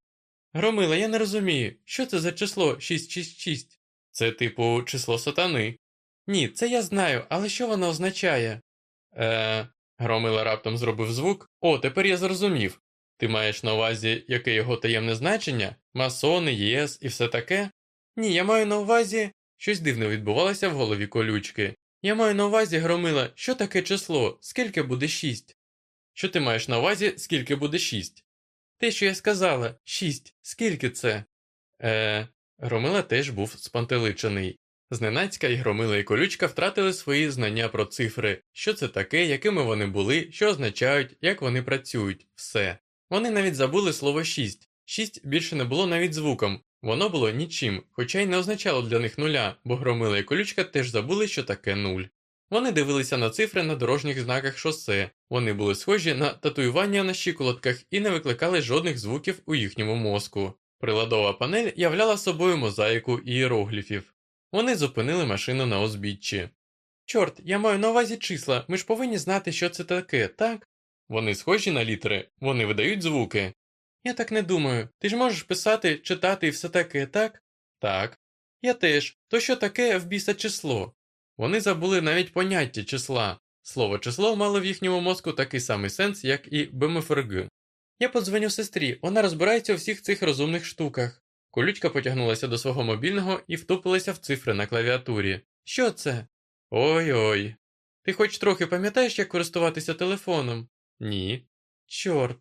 Громила, я не розумію, що це за число 666? Це типу число сатани. Ні, це я знаю, але що воно означає? Е. Громила раптом зробив звук. О, тепер я зрозумів. Ти маєш на увазі яке його таємне значення? Масони, ЄС і все таке? Ні, я маю на увазі. Щось дивне відбувалося в голові колючки. Я маю на увазі, громила, що таке число, скільки буде шість? Що ти маєш на увазі, скільки буде шість? Те, що я сказала, шість, скільки це? Е. Громила теж був спантеличений. Зненацька і громила і колючка втратили свої знання про цифри, що це таке, якими вони були, що означають, як вони працюють, все. Вони навіть забули слово шість. Шість більше не було навіть звуком, воно було нічим, хоча й не означало для них нуля, бо громила і колючка теж забули, що таке нуль. Вони дивилися на цифри на дорожніх знаках шосе, вони були схожі на татуювання на щиколотках і не викликали жодних звуків у їхньому мозку. Приладова панель являла собою мозаїку ієрогліфів. Вони зупинили машину на узбіччі. Чорт, я маю на увазі числа, ми ж повинні знати, що це таке, так? Вони схожі на літери, вони видають звуки. Я так не думаю. Ти ж можеш писати, читати і все таке, так? Так. Я теж. То що таке в біса число? Вони забули навіть поняття числа. Слово число мало в їхньому мозку такий самий сенс, як і БМФРГ. Я подзвоню сестрі, вона розбирається у всіх цих розумних штуках. Колючка потягнулася до свого мобільного і втупилася в цифри на клавіатурі. Що це? Ой-ой. Ти хоч трохи пам'ятаєш, як користуватися телефоном? Ні. Чорт.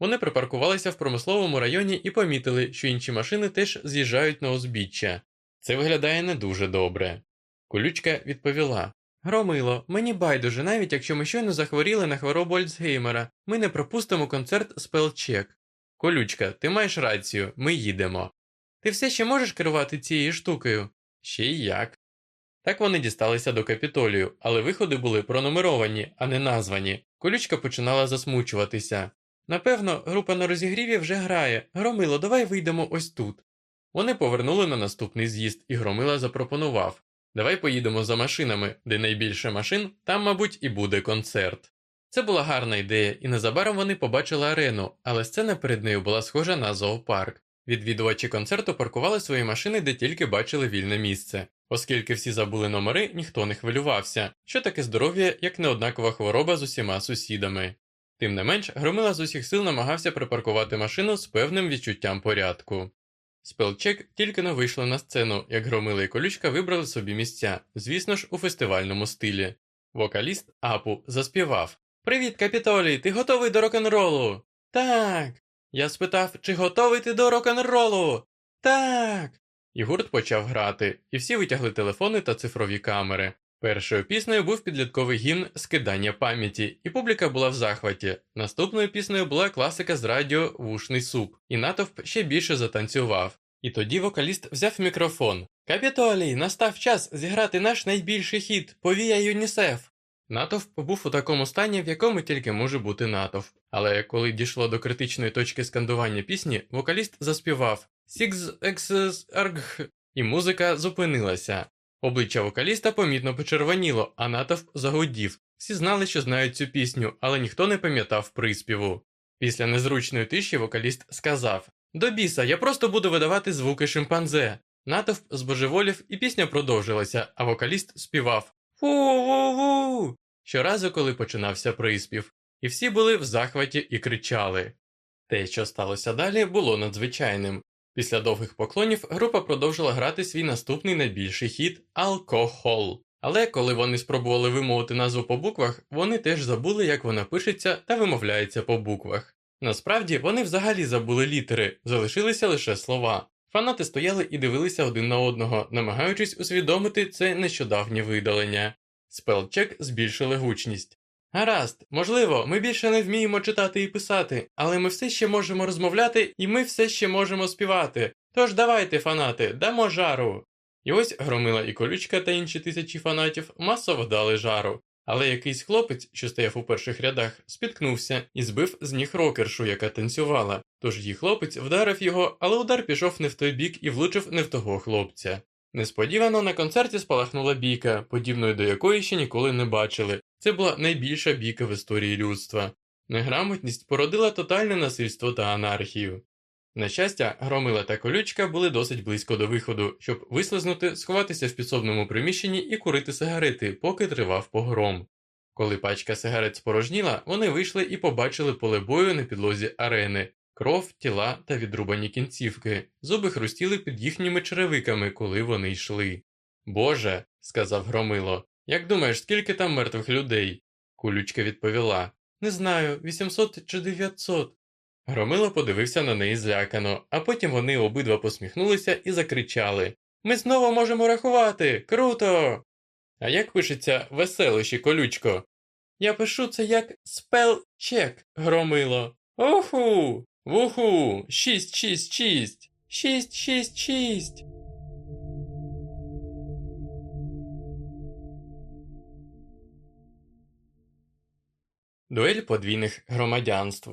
Вони припаркувалися в промисловому районі і помітили, що інші машини теж з'їжджають на узбіччя. Це виглядає не дуже добре. Колючка відповіла Громило, мені байдуже, навіть якщо ми щойно захворіли на хворобу Альцгеймера, ми не пропустимо концерт спелчек. Колючка, ти маєш рацію, ми їдемо. Ти все ще можеш керувати цією штукою? Ще й як. Так вони дісталися до капітолію, але виходи були пронумеровані, а не названі. Колючка починала засмучуватися. Напевно, група на розігріві вже грає. Громило, давай вийдемо ось тут. Вони повернули на наступний з'їзд, і Громила запропонував Давай поїдемо за машинами, де найбільше машин, там, мабуть, і буде концерт. Це була гарна ідея, і незабаром вони побачили арену, але сцена перед нею була схожа на зоопарк. Відвідувачі концерту паркували свої машини, де тільки бачили вільне місце. Оскільки всі забули номери, ніхто не хвилювався, що таке здоров'я, як неоднакова хвороба з усіма сусідами. Тим не менш, громила з усіх сил намагався припаркувати машину з певним відчуттям порядку. Спелчек тільки не вийшли на сцену, як громила і колючка вибрали собі місця, звісно ж, у фестивальному стилі. Вокаліст Апу заспівав Привіт, Капітолій, ти готовий до рок-н-ролу? Так. Я спитав, чи готовий ти до рок-н-ролу? Так. І гурт почав грати, і всі витягли телефони та цифрові камери. Першою піснею був підлітковий гімн скидання пам'яті, і публіка була в захваті. Наступною піснею була класика з радіо Вушний суп, і натовп ще більше затанцював. І тоді вокаліст взяв мікрофон. Капітолій, настав час зіграти наш найбільший хіт Повія ЮНІСЕФ. Натовп був у такому стані, в якому тільки може бути натовп. Але коли дійшло до критичної точки скандування пісні, вокаліст заспівав Сікс екс арг, і музика зупинилася. Обличчя вокаліста помітно почервоніло, а натовп загудів. Всі знали, що знають цю пісню, але ніхто не пам'ятав приспіву. Після незручної тиші вокаліст сказав До біса, я просто буду видавати звуки шимпанзе. Натовп збожеволів, і пісня продовжилася, а вокаліст співав Фу-ву-ву. Щоразу, коли починався приспів, і всі були в захваті і кричали. Те, що сталося далі, було надзвичайним. Після довгих поклонів група продовжила грати свій наступний найбільший хіт Алкохол. Але коли вони спробували вимовити назву по буквах, вони теж забули, як вона пишеться та вимовляється по буквах. Насправді вони взагалі забули літери, залишилися лише слова. Фанати стояли і дивилися один на одного, намагаючись усвідомити це нещодавнє видалення. Спелчек збільшили гучність. Гаразд, можливо, ми більше не вміємо читати і писати, але ми все ще можемо розмовляти і ми все ще можемо співати. Тож давайте, фанати, дамо жару. І ось громила і колючка та інші тисячі фанатів масово дали жару. Але якийсь хлопець, що стояв у перших рядах, спіткнувся і збив з ніг рокершу, яка танцювала. Тож її хлопець вдарив його, але удар пішов не в той бік і влучив не в того хлопця. Несподівано на концерті спалахнула бійка, подібної до якої ще ніколи не бачили. Це була найбільша бійка в історії людства. Неграмотність породила тотальне насильство та анархію. На щастя, громила та колючка були досить близько до виходу, щоб вислизнути, сховатися в підсобному приміщенні і курити сигарети, поки тривав погром. Коли пачка сигарет спорожніла, вони вийшли і побачили поле бою на підлозі арени, кров, тіла та відрубані кінцівки, зуби хрустіли під їхніми черевиками, коли вони йшли. Боже, сказав Громило, як думаєш, скільки там мертвих людей? Колючка відповіла Не знаю, 800 чи 900. Громило подивився на неї злякано, а потім вони обидва посміхнулися і закричали Ми знову можемо рахувати! Круто! А як пишеться веселище, Колючко? Я пишу це як spell-check, громило. Уху! Вуху! Шість, шість, шість! Шість, шість, шість! Дуель подвійних громадянств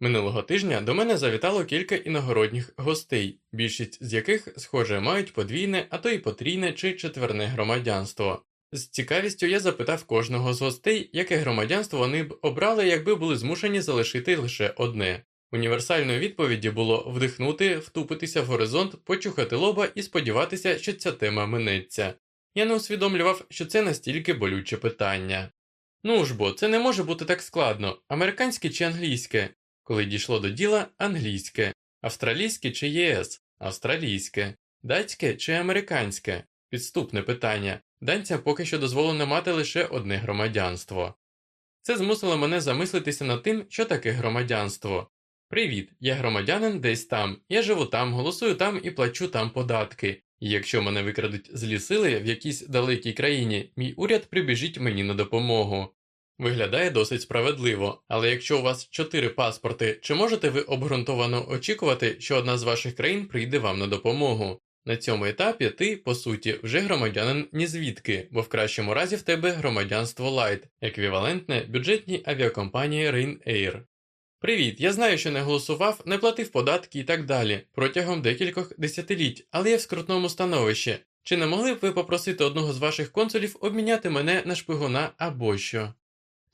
Минулого тижня до мене завітало кілька іногородніх гостей, більшість з яких, схоже, мають подвійне, а то й потрійне чи четверне громадянство. З цікавістю я запитав кожного з гостей, яке громадянство вони б обрали, якби були змушені залишити лише одне. Універсальною відповіді було вдихнути, втупитися в горизонт, почухати лоба і сподіватися, що ця тема минеться. я не усвідомлював, що це настільки болюче питання. Ну ж бо, це не може бути так складно американське чи англійське, коли дійшло до діла англійське, австралійське чи ЄС, австралійське, датське чи американське. Підступне питання. Данцям поки що дозволено мати лише одне громадянство. Це змусило мене замислитися над тим, що таке громадянство. Привіт, я громадянин десь там, я живу там, голосую там і плачу там податки. І якщо мене викрадуть злі сили в якійсь далекій країні, мій уряд прибіжить мені на допомогу. Виглядає досить справедливо, але якщо у вас чотири паспорти, чи можете ви обґрунтовано очікувати, що одна з ваших країн прийде вам на допомогу? На цьому етапі ти, по суті, вже громадянин ні звідки, бо в кращому разі в тебе громадянство Light, еквівалентне бюджетній авіакомпанії Ryanair. Привіт, я знаю, що не голосував, не платив податки і так далі протягом декількох десятиліть, але я в скрутному становищі. Чи не могли б ви попросити одного з ваших консулів обміняти мене на шпигуна або що?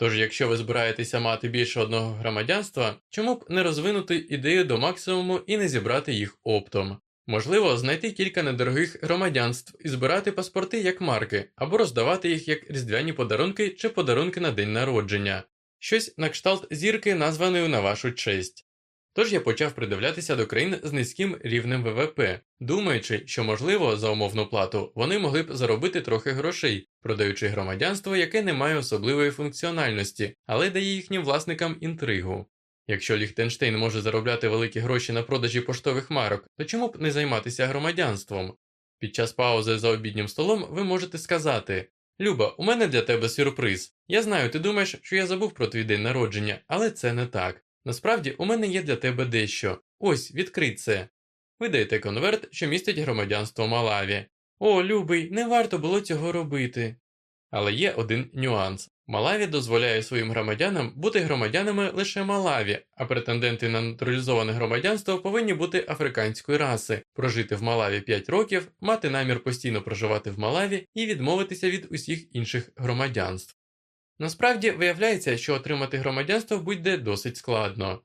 Тож, якщо ви збираєтеся мати більше одного громадянства, чому б не розвинути ідею до максимуму і не зібрати їх оптом? Можливо, знайти кілька недорогих громадянств і збирати паспорти як марки, або роздавати їх як різдвяні подарунки чи подарунки на день народження, щось на кшталт зірки, названої на вашу честь. Тож я почав придивлятися до країн з низьким рівнем ВВП, думаючи, що, можливо, за умовну плату вони могли б заробити трохи грошей, продаючи громадянство, яке не має особливої функціональності, але дає їхнім власникам інтригу. Якщо Ліхтенштейн може заробляти великі гроші на продажі поштових марок, то чому б не займатися громадянством? Під час паузи за обіднім столом ви можете сказати Люба, у мене для тебе сюрприз. Я знаю, ти думаєш, що я забув про твій день народження, але це не так. Насправді, у мене є для тебе дещо. Ось, відкрий це. Ви даєте конверт, що містить громадянство Малаві. О, любий, не варто було цього робити. Але є один нюанс Малаві дозволяє своїм громадянам бути громадянами лише Малаві, а претенденти на натуралізоване громадянство повинні бути африканської раси, прожити в Малаві 5 років, мати намір постійно проживати в Малаві і відмовитися від усіх інших громадянств. Насправді виявляється, що отримати громадянство буде досить складно.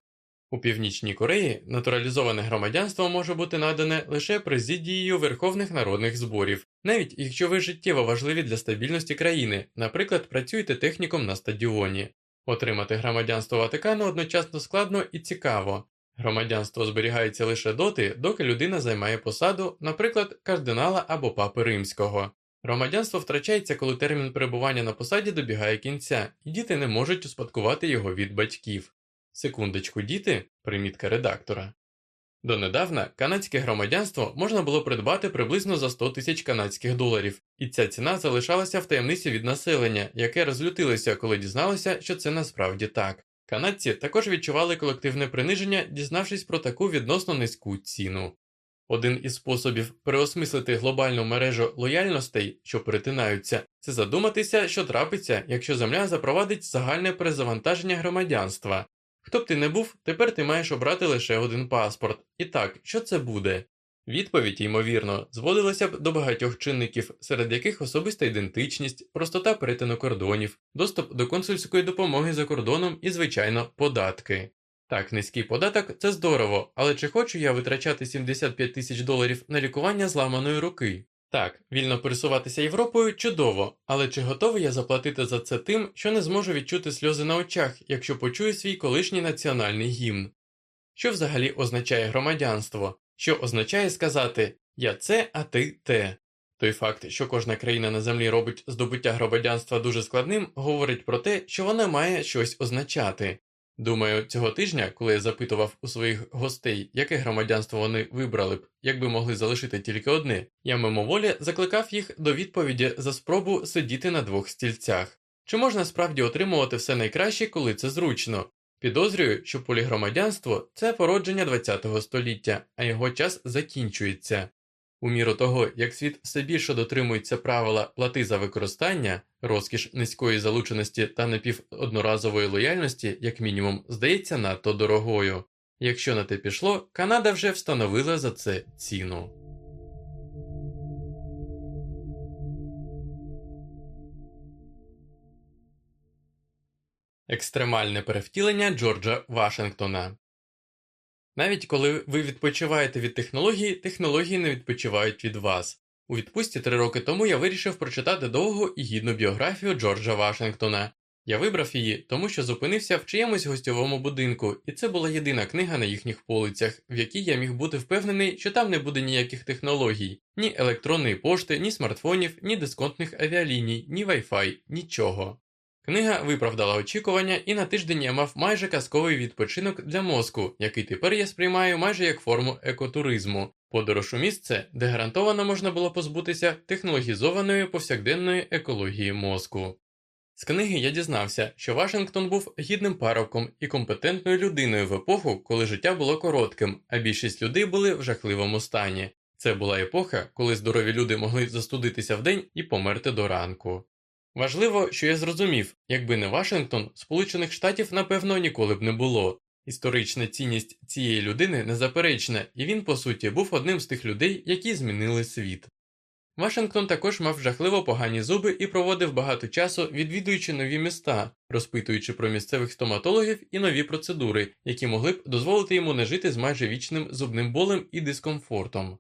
У Північній Кореї натуралізоване громадянство може бути надане лише президією Верховних народних зборів, навіть якщо ви життєво важливі для стабільності країни, наприклад, працюєте техніком на стадіоні. Отримати громадянство Ватикану одночасно складно і цікаво. Громадянство зберігається лише доти, доки людина займає посаду, наприклад, кардинала або папи римського. Громадянство втрачається, коли термін перебування на посаді добігає кінця, і діти не можуть успадкувати його від батьків. Секундочку, діти, примітка редактора. Донедавна канадське громадянство можна було придбати приблизно за 100 тисяч канадських доларів, і ця ціна залишалася в таємниці від населення, яке розлютилося, коли дізналося, що це насправді так. Канадці також відчували колективне приниження, дізнавшись про таку відносно низьку ціну. Один із способів переосмислити глобальну мережу лояльностей, що перетинаються, це задуматися, що трапиться, якщо Земля запровадить загальне перезавантаження громадянства. Хто б ти не був, тепер ти маєш обрати лише один паспорт. І так, що це буде? Відповідь, ймовірно, зводилася б до багатьох чинників, серед яких особиста ідентичність, простота перетину кордонів, доступ до консульської допомоги за кордоном і, звичайно, податки. Так, низький податок це здорово, але чи хочу я витрачати 75 тисяч доларів на лікування зламаної руки? Так, вільно пересуватися Європою чудово, але чи готовий я заплатити за це тим, що не зможу відчути сльози на очах, якщо почую свій колишній національний гімн? Що взагалі означає громадянство? Що означає сказати Я це, а ти те? Той факт, що кожна країна на землі робить здобуття громадянства дуже складним, говорить про те, що вона має щось означати. Думаю, цього тижня, коли я запитував у своїх гостей, яке громадянство вони вибрали б, якби могли залишити тільки одне, я мимоволі закликав їх до відповіді за спробу сидіти на двох стільцях. Чи можна справді отримувати все найкраще, коли це зручно? Підозрюю, що полігромадянство це породження ХХ століття, а його час закінчується. У міру того, як світ все більше дотримується правила плати за використання, розкіш низької залученості та напіводноразової лояльності, як мінімум, здається надто дорогою. Якщо на те пішло, Канада вже встановила за це ціну. Екстремальне перевтілення Джорджа Вашингтона навіть коли ви відпочиваєте від технології, технології не відпочивають від вас. У відпустці три роки тому я вирішив прочитати довгу і гідну біографію Джорджа Вашингтона. Я вибрав її, тому що зупинився в чиємусь гостьовому будинку, і це була єдина книга на їхніх полицях, в якій я міг бути впевнений, що там не буде ніяких технологій, ні електронної пошти, ні смартфонів, ні дисконтних авіаліній, ні Wi-Fi, нічого. Книга виправдала очікування, і на тиждень я мав майже казковий відпочинок для мозку, який тепер я сприймаю майже як форму екотуризму, подорож у місце, де гарантовано можна було позбутися технологізованої повсякденної екології мозку. З книги я дізнався, що Вашингтон був гідним парубком і компетентною людиною в епоху, коли життя було коротким, а більшість людей були в жахливому стані. Це була епоха, коли здорові люди могли застудитися вдень і померти до ранку. Важливо, що я зрозумів, якби не Вашингтон, Сполучених Штатів, напевно, ніколи б не було. Історична цінність цієї людини незаперечна, і він, по суті, був одним з тих людей, які змінили світ. Вашингтон також мав жахливо погані зуби і проводив багато часу, відвідуючи нові міста, розпитуючи про місцевих стоматологів і нові процедури, які могли б дозволити йому не жити з майже вічним зубним болем і дискомфортом.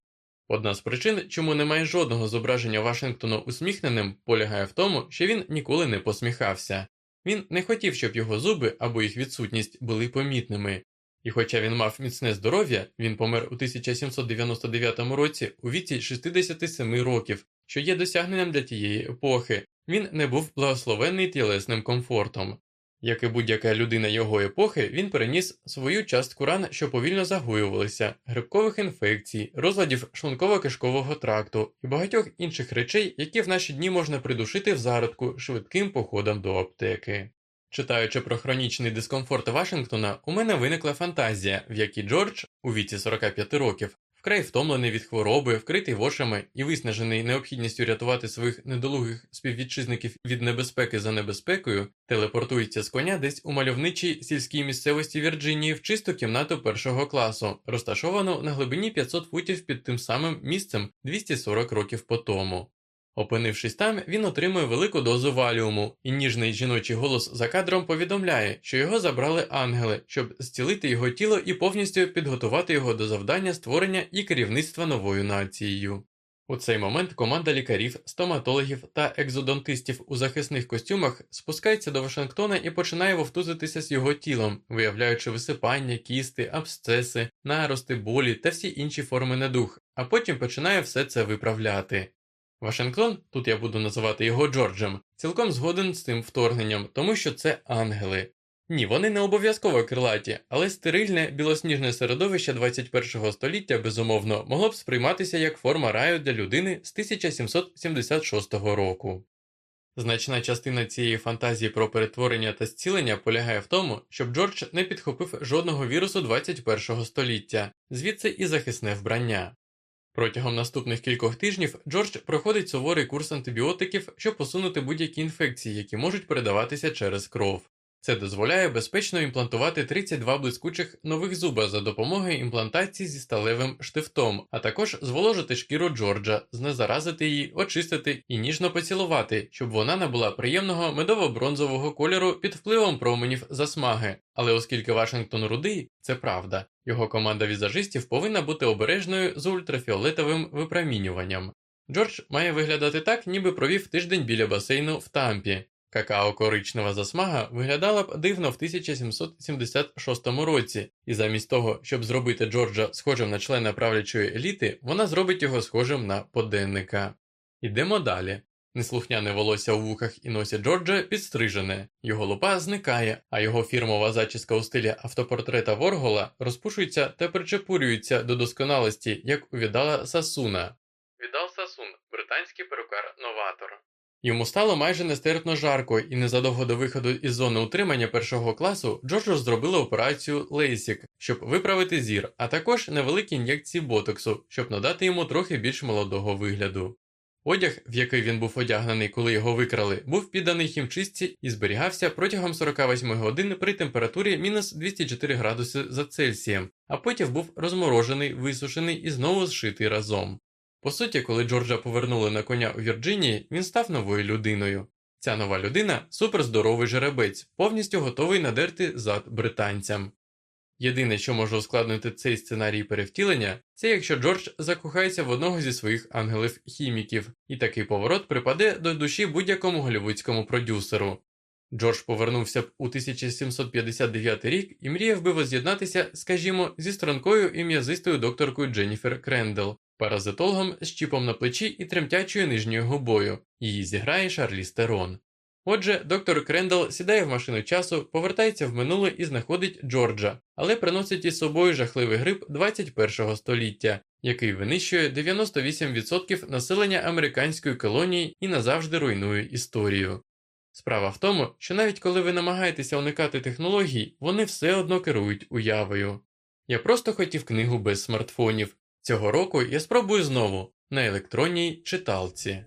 Одна з причин, чому немає жодного зображення Вашингтона усміхненим, полягає в тому, що він ніколи не посміхався. Він не хотів, щоб його зуби або їх відсутність були помітними. І хоча він мав міцне здоров'я, він помер у 1799 році у віці 67 років, що є досягненням для тієї епохи, він не був благословенний тілесним комфортом. Як і будь-яка людина його епохи, він переніс свою частку ран, що повільно загоювалися, грибкових інфекцій, розладів шлунково-кишкового тракту і багатьох інших речей, які в наші дні можна придушити в зародку швидким походом до аптеки. Читаючи про хронічний дискомфорт Вашингтона, у мене виникла фантазія, в якій Джордж у віці 45 років вкрай втомлений від хвороби, вкритий вошами і виснажений необхідністю рятувати своїх недолугих співвітчизників від небезпеки за небезпекою, телепортується з коня десь у мальовничій сільській місцевості Вірджинії в чисту кімнату першого класу, розташовану на глибині 500 футів під тим самим місцем 240 років по тому. Опинившись там, він отримує велику дозу валіуму, і ніжний жіночий голос за кадром повідомляє, що його забрали ангели, щоб зцілити його тіло і повністю підготувати його до завдання створення і керівництва новою нацією. У цей момент команда лікарів, стоматологів та екзодонтистів у захисних костюмах спускається до Вашингтона і починає вовтузитися з його тілом, виявляючи висипання, кісти, абсцеси, нарости, болі та всі інші форми недух, а потім починає все це виправляти. Вашингтон, тут я буду називати його Джорджем, цілком згоден з цим вторгненням, тому що це ангели. Ні, вони не обов'язково крилаті, але стерильне білосніжне середовище 21 століття, безумовно, могло б сприйматися як форма раю для людини з 1776 року. Значна частина цієї фантазії про перетворення та зцілення полягає в тому, щоб Джордж не підхопив жодного вірусу 21 століття, звідси і захисне вбрання. Протягом наступних кількох тижнів Джордж проходить суворий курс антибіотиків, щоб посунути будь-які інфекції, які можуть передаватися через кров. Це дозволяє безпечно імплантувати 32 блискучих нових зуба за допомогою імплантації зі сталевим штифтом, а також зволожити шкіру Джорджа, знезаразити її, очистити і ніжно поцілувати, щоб вона набула приємного медово-бронзового кольору під впливом променів засмаги. Але оскільки Вашингтон рудий, це правда, його команда візажистів повинна бути обережною з ультрафіолетовим випромінюванням. Джордж має виглядати так, ніби провів тиждень біля басейну в тампі. Какао коричнева засмага виглядала б дивно в 1776 році, і замість того, щоб зробити Джорджа схожим на члена правлячої еліти, вона зробить його схожим на поденника. Ідемо далі. Неслухняне волосся у вухах і носі Джорджа підстрижене, його лупа зникає, а його фірмова зачіска у стилі автопортрета Воргола розпушується та причепурюється до досконалості, як у Відала Сасуна. Відал Сасун британський перукар-новатор. Йому стало майже нестерпно жарко, і незадовго до виходу із зони утримання першого класу Джорджу зробили операцію Лейсік, щоб виправити зір, а також невеликі ін'єкції ботоксу, щоб надати йому трохи більш молодого вигляду. Одяг, в який він був одягнений, коли його викрали, був підданий хімчистці і зберігався протягом 48 годин при температурі мінус 204 градуси за Цельсієм, а потім був розморожений, висушений і знову зшитий разом. По суті, коли Джорджа повернули на коня у Вірджинії, він став новою людиною. Ця нова людина суперздоровий жеребець, повністю готовий надерти зад британцям. Єдине, що може ускладнити цей сценарій перевтілення, це якщо Джордж закохається в одного зі своїх ангелів-хіміків, і такий поворот припаде до душі будь-якому голівудському продюсеру. Джордж повернувся б у 1759 рік і мріяв би воз'єднатися, скажімо, зі стрункою і м'язистою докторкою Дженніфер Крендел, паразитологом з чіпом на плечі і тремтячою нижньою губою. Її зіграє Шарліз Терон. Отже, доктор Крендел сідає в машину часу, повертається в минуле і знаходить Джорджа, але приносить із собою жахливий грип 21 століття, який винищує 98% населення американської колонії і назавжди руйнує історію. Справа в тому, що навіть коли ви намагаєтеся уникати технологій, вони все одно керують уявою. Я просто хотів книгу без смартфонів. Цього року я спробую знову на електронній читалці.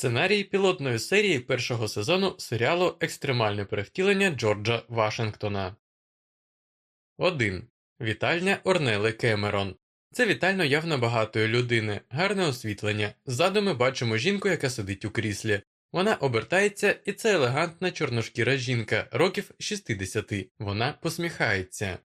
Сценарій пілотної серії першого сезону серіалу Екстремальне перевтілення Джорджа Вашингтона 1. Вітальня Орнели Кемерон. Це вітально явно багатої людини, гарне освітлення. Ззаду ми бачимо жінку, яка сидить у кріслі. Вона обертається, і це елегантна чорношкіра жінка, років 60. Вона посміхається.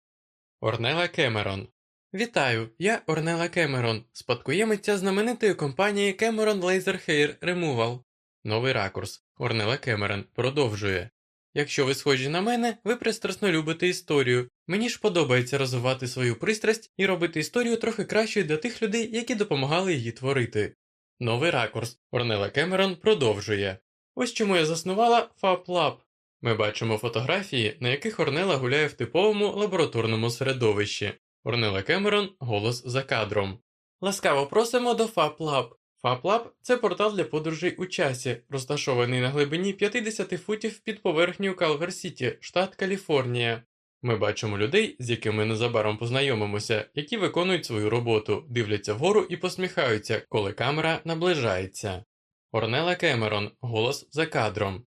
Орнела Кемерон. Вітаю, я Орнела Кемерон, спадкоємиця знаменитої компанії Cameron Laser Hair Removal. Новий ракурс. Орнела Кемерон продовжує. Якщо ви схожі на мене, ви пристрасно любите історію. Мені ж подобається розвивати свою пристрасть і робити історію трохи кращою для тих людей, які допомагали її творити. Новий ракурс. Орнела Кемерон продовжує. Ось чому я заснувала FabLab. Ми бачимо фотографії, на яких Орнела гуляє в типовому лабораторному середовищі. Орнела Кемерон голос за кадром. Ласкаво просимо до FabLab. FabLab – це портал для подорожей у часі, розташований на глибині 50 футів під поверхнею Калвер Сіті, штат Каліфорнія. Ми бачимо людей, з якими незабаром познайомимося, які виконують свою роботу, дивляться вгору і посміхаються, коли камера наближається. Орнела Кемерон, голос за кадром.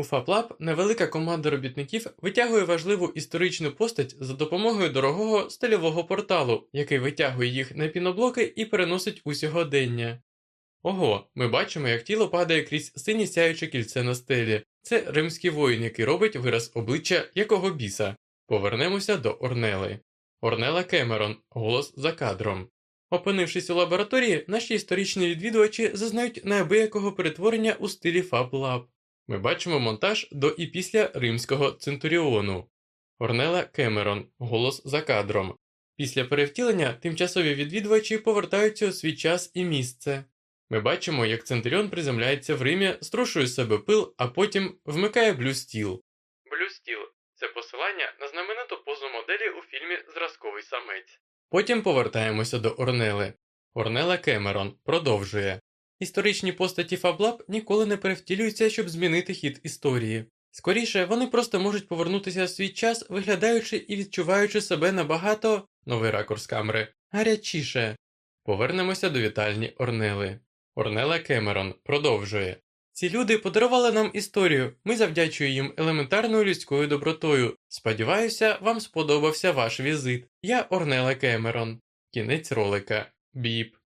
У FabLab невелика команда робітників витягує важливу історичну постать за допомогою дорогого стильового порталу, який витягує їх на піноблоки і переносить у сьогодення. Ого, ми бачимо, як тіло падає крізь синє сяюче кільце на стелі. Це римський воїн, який робить вираз обличчя якого біса. Повернемося до Орнели. Орнела Кемерон, голос за кадром. Опинившись у лабораторії, наші історичні відвідувачі зазнають неабиякого перетворення у стилі FabLab. Ми бачимо монтаж до і після римського центуріону. Орнела Кемерон, голос за кадром. Після перевтілення тимчасові відвідувачі повертаються у свій час і місце. Ми бачимо, як Центуріон приземляється в Римі, струшує з себе пил, а потім вмикає Blue Steel. Blue Steel це посилання на знамениту позу моделі у фільмі Зразковий самець. Потім повертаємося до Орнели. Орнела Кемерон продовжує. Історичні постаті Фаблаб ніколи не перевтілюються, щоб змінити хід історії. Скоріше, вони просто можуть повернутися в свій час, виглядаючи і відчуваючи себе набагато новий ракурс камери, гарячіше. Повернемося до вітальні Орнели. Орнела Кемерон продовжує. Ці люди подарували нам історію, ми завдячуємо їм елементарною людською добротою. Сподіваюся, вам сподобався ваш візит. Я Орнела Кемерон. Кінець ролика. Біп.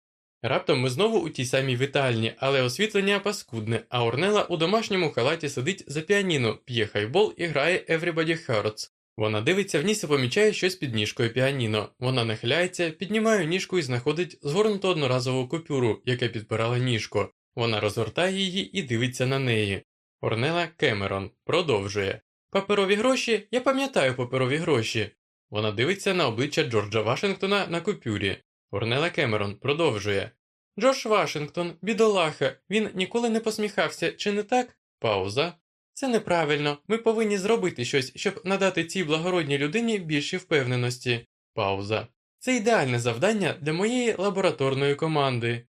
Раптом ми знову у тій самій вітальні, але освітлення паскудне, а Орнела у домашньому халаті сидить за піаніно, п'є хайбол і грає Everybody Hurts. Вона дивиться вниз і помічає щось під ніжкою піаніно. Вона нахиляється, піднімає ніжку і знаходить згорнуту одноразову купюру, яка підпирала ніжку. Вона розгортає її і дивиться на неї. Орнела Кемерон продовжує. Паперові гроші, я пам'ятаю паперові гроші. Вона дивиться на обличчя Джорджа Вашингтона на купюрі. Орнела Кемерон продовжує. Джордж Вашингтон, бідолаха, він ніколи не посміхався, чи не так? Пауза. Це неправильно. Ми повинні зробити щось, щоб надати цій благородній людині більші впевненості. Пауза. Це ідеальне завдання для моєї лабораторної команди.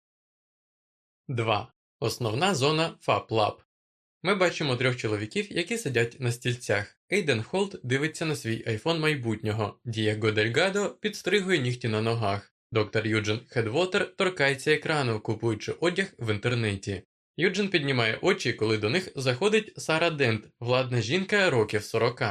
2. Основна зона FabLab. Ми бачимо трьох чоловіків, які сидять на стільцях. Ейден Холт дивиться на свій айфон майбутнього. Дієго Дельгадо підстригує нігті на ногах. Доктор Юджин Хедвотер торкається екрану, купуючи одяг в інтернеті. Юджин піднімає очі, коли до них заходить Сара Дент, владна жінка років 40.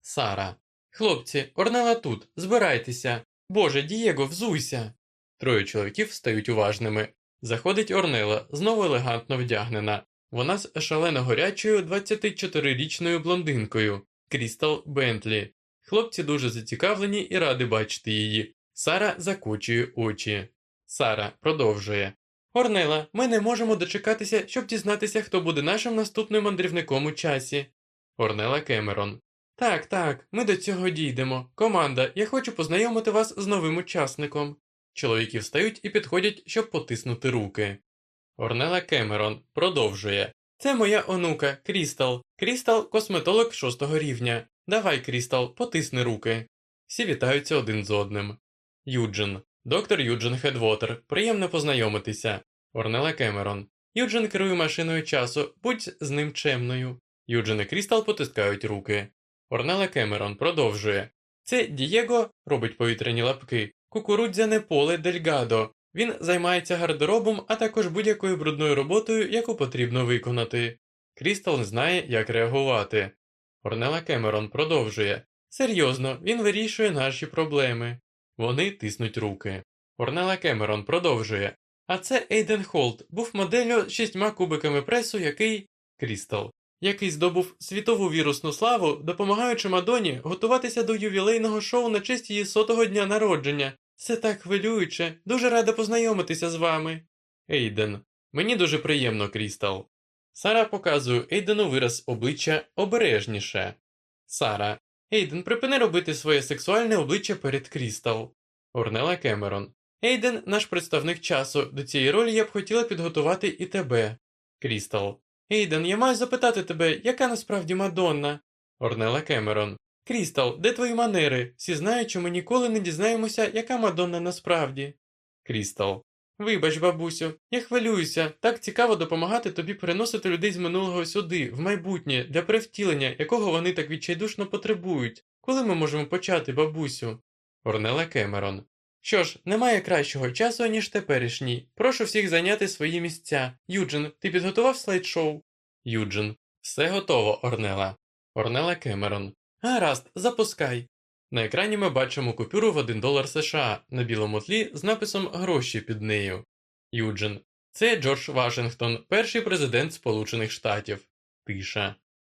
Сара. Хлопці, Орнела тут, збирайтеся. Боже, Дієго, взуйся. Троє чоловіків стають уважними. Заходить Орнела, знову елегантно вдягнена. Вона з шалено горячою 24-річною блондинкою Крістал Бентлі. Хлопці дуже зацікавлені і раді бачити її. Сара закочує очі. Сара продовжує. Орнела, ми не можемо дочекатися, щоб дізнатися, хто буде нашим наступним мандрівником у часі. Орнела Кемерон. Так, так, ми до цього дійдемо. Команда, я хочу познайомити вас з новим учасником. Чоловіки встають і підходять, щоб потиснути руки. Орнела Кемерон продовжує. Це моя онука, Крістал. Крістал косметолог шостого рівня. Давай, Крістал, потисни руки. Всі вітаються один з одним. Юджин. Доктор Юджин Хедвотер. Приємно познайомитися. Орнела Кемерон. Юджин керує машиною часу, будь з ним чемною. Юджин і Крістал потискають руки. Орнела Кемерон продовжує. Це Дієго робить повітряні лапки. Кукурудзяне поле Дельгадо. Він займається гардеробом, а також будь-якою брудною роботою, яку потрібно виконати. Крістал знає, як реагувати. Орнела Кемерон продовжує. Серйозно, він вирішує наші проблеми. Вони тиснуть руки. Орнела Кемерон продовжує. А це Ейден Холт був моделлю шістьма кубиками пресу, який Крістал, який здобув світову вірусну славу, допомагаючи Мадоні готуватися до ювілейного шоу на честь її сотого дня народження. Це так хвилююче, дуже рада познайомитися з вами. Ейден. Мені дуже приємно, Крістал. Сара показує Ейдену вираз обличчя обережніше. Сара. Ейден, припини робити своє сексуальне обличчя перед Крістал. Орнела Кемерон. Ейден, наш представник часу, до цієї ролі я б хотіла підготувати і тебе. Крістал. Ейден, я маю запитати тебе, яка насправді Мадонна? Орнела Кемерон. Крістал, де твої манери? Всі знають, що ми ніколи не дізнаємося, яка Мадонна насправді. Крістал. Вибач, бабусю, я хвилююся, так цікаво допомагати тобі переносити людей з минулого сюди, в майбутнє, для перевтілення, якого вони так відчайдушно потребують. Коли ми можемо почати, бабусю? Орнела Кемерон. Що ж, немає кращого часу, ніж теперішній. Прошу всіх зайняти свої місця. Юджин, ти підготував слайд-шоу? Юджин. Все готово, Орнела. Орнела Кемерон. Гаразд, запускай. На екрані ми бачимо купюру в 1 долар США на білому тлі з написом Гроші під нею. Юджин. Це Джордж Вашингтон, перший президент Сполучених Штатів. Тиша.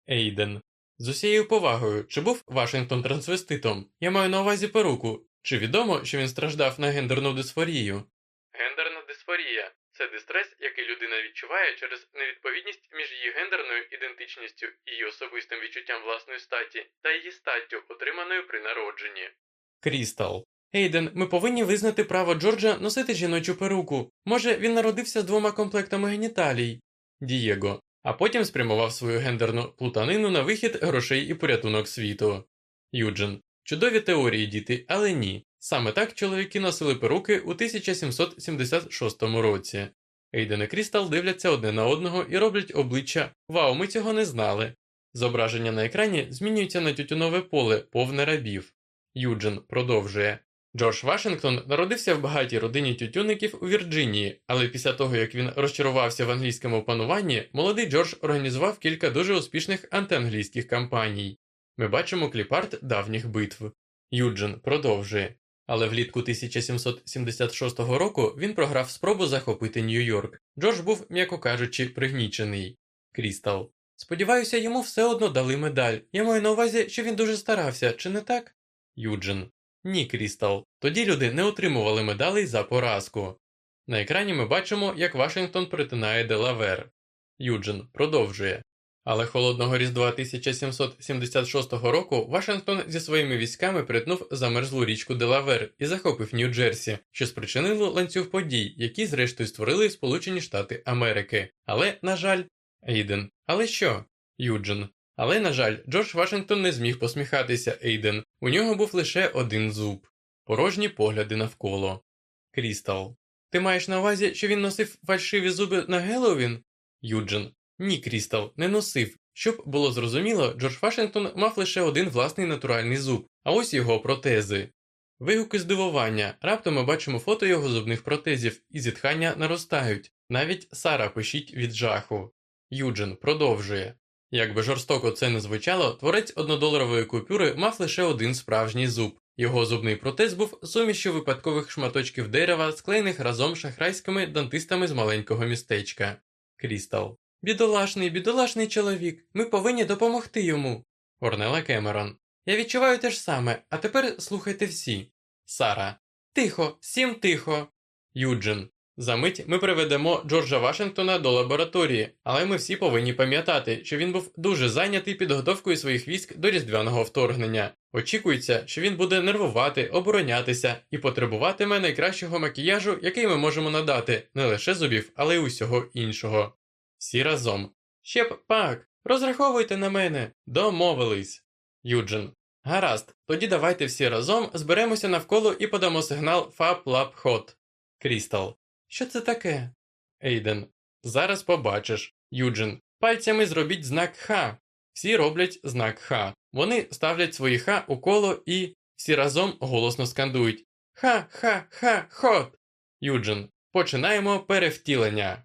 Ейден. З усією повагою, чи був Вашингтон трансвеститом? Я маю на увазі перуку. Чи відомо, що він страждав на гендерну дисфорію? Гендерна дисфорія це дистрес, який людина відчуває через невідповідність між її гендерною ідентичністю її особистим відчуттям власної статі та її статтю, отриманою при народженні. Крістал. Ейден, ми повинні визнати право Джорджа носити жіночу перуку. Може, він народився з двома комплектами геніталій. Дієго. А потім спрямував свою гендерну плутанину на вихід грошей і порятунок світу. Юджин. Чудові теорії, діти, але ні. Саме так чоловіки носили перуки у 1776 році. Ейден і Крістал дивляться одне на одного і роблять обличчя Вау, ми цього не знали. Зображення на екрані змінюється на тютюнове поле, повне рабів. Юджин продовжує. Джордж Вашингтон народився в багатій родині тютюників у Вірджинії, але після того, як він розчарувався в англійському пануванні, молодий Джордж організував кілька дуже успішних антианглійських кампаній. Ми бачимо кліпарт давніх битв. Юджин продовжує. Але влітку 1776 року він програв спробу захопити Нью-Йорк. Джордж був, м'яко кажучи, пригнічений. Крістал. Сподіваюся, йому все одно дали медаль. Я маю на увазі, що він дуже старався, чи не так? Юджин. Ні, Крістал. Тоді люди не отримували медалей за поразку. На екрані ми бачимо, як Вашингтон перетинає Делавер. Юджин продовжує. Але холодного різдва 1776 року Вашингтон зі своїми військами перетнув замерзлу річку Делавер і захопив Нью-Джерсі, що спричинило ланцюг подій, які зрештою створили Сполучені Штати Америки. Але, на жаль, Ейден. Але що? Юджин. Але, на жаль, Джордж Вашингтон не зміг посміхатися Ейден. У нього був лише один зуб, порожні погляди навколо. Крістал. Ти маєш на увазі, що він носив фальшиві зуби на Геловін? Юджин. Ні, Крістал, не носив. Щоб було зрозуміло, Джордж Вашингтон мав лише один власний натуральний зуб, а ось його протези. Вигуки здивування. Раптом ми бачимо фото його зубних протезів, і зітхання наростають. Навіть Сара пишіть від жаху. Юджин продовжує. Як би жорстоко це не звучало, творець однодоларової купюри мав лише один справжній зуб. Його зубний протез був сумішю випадкових шматочків дерева, склеєних разом шахрайськими дантистами з маленького містечка. Крістал. Бідолашний, бідолашний чоловік. Ми повинні допомогти йому. Орнела Кемерон. Я відчуваю те ж саме, а тепер слухайте всі. Сара. Тихо, всім тихо. Юджин. Замить ми приведемо Джорджа Вашингтона до лабораторії, але ми всі повинні пам'ятати, що він був дуже зайнятий підготовкою своїх військ до різдвяного вторгнення. Очікується, що він буде нервувати, оборонятися і потребуватиме найкращого макіяжу, який ми можемо надати, не лише зубів, але й усього іншого. Всі разом. Ще б пак, розраховуйте на мене, домовились. Юджин. Гаразд, тоді давайте всі разом зберемося навколо і подамо сигнал Hot. Крістал. Що це таке? Ейден. Зараз побачиш. Юджин. Пальцями зробіть знак Х. Всі роблять знак Х. Вони ставлять свої Х у коло і всі разом голосно скандують Ха-ха-ха хот. Юджин. Починаємо перевтілення.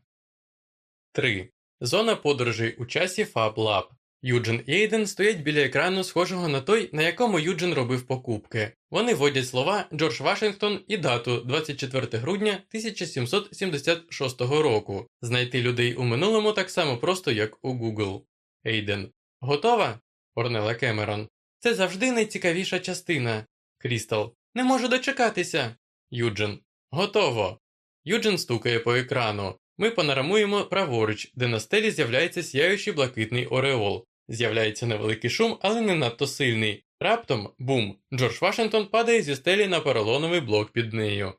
3. Зона подорожей у часі Fab Lab. Юджин і Ейден стоять біля екрану, схожого на той, на якому Юджин робив покупки. Вони вводять слова Джордж Вашингтон і дату 24 грудня 1776 року. Знайти людей у минулому так само просто, як у Google. Ейден. Готова? Орнела Кемерон. Це завжди найцікавіша частина. Крістал. Не можу дочекатися. Юджин. Готово. Юджин стукає по екрану. Ми панорамуємо праворуч, де на стелі з'являється сяючий блакитний ореол. З'являється невеликий шум, але не надто сильний. Раптом бум! Джордж Вашингтон падає зі стелі на поролоновий блок під нею.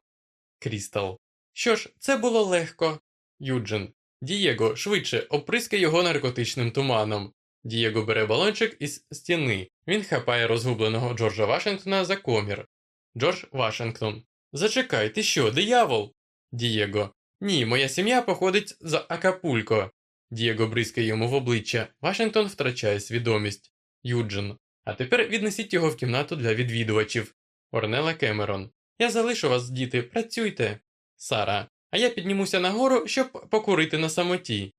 Крістал. Що ж, це було легко. Юджин. Дієго, швидше, оприскай його наркотичним туманом. Дієго бере балончик із стіни. Він хапає розгубленого Джорджа Вашингтона за комір. Джордж Вашингтон. Зачекай, ти що, диявол? Дієго. Ні, моя сім'я походить з Акапулько. Дієго бризкає йому в обличчя. Вашингтон втрачає свідомість. Юджин. А тепер віднесіть його в кімнату для відвідувачів. Орнела Кемерон. Я залишу вас, діти, працюйте. Сара. А я піднімуся нагору, щоб покурити на самоті.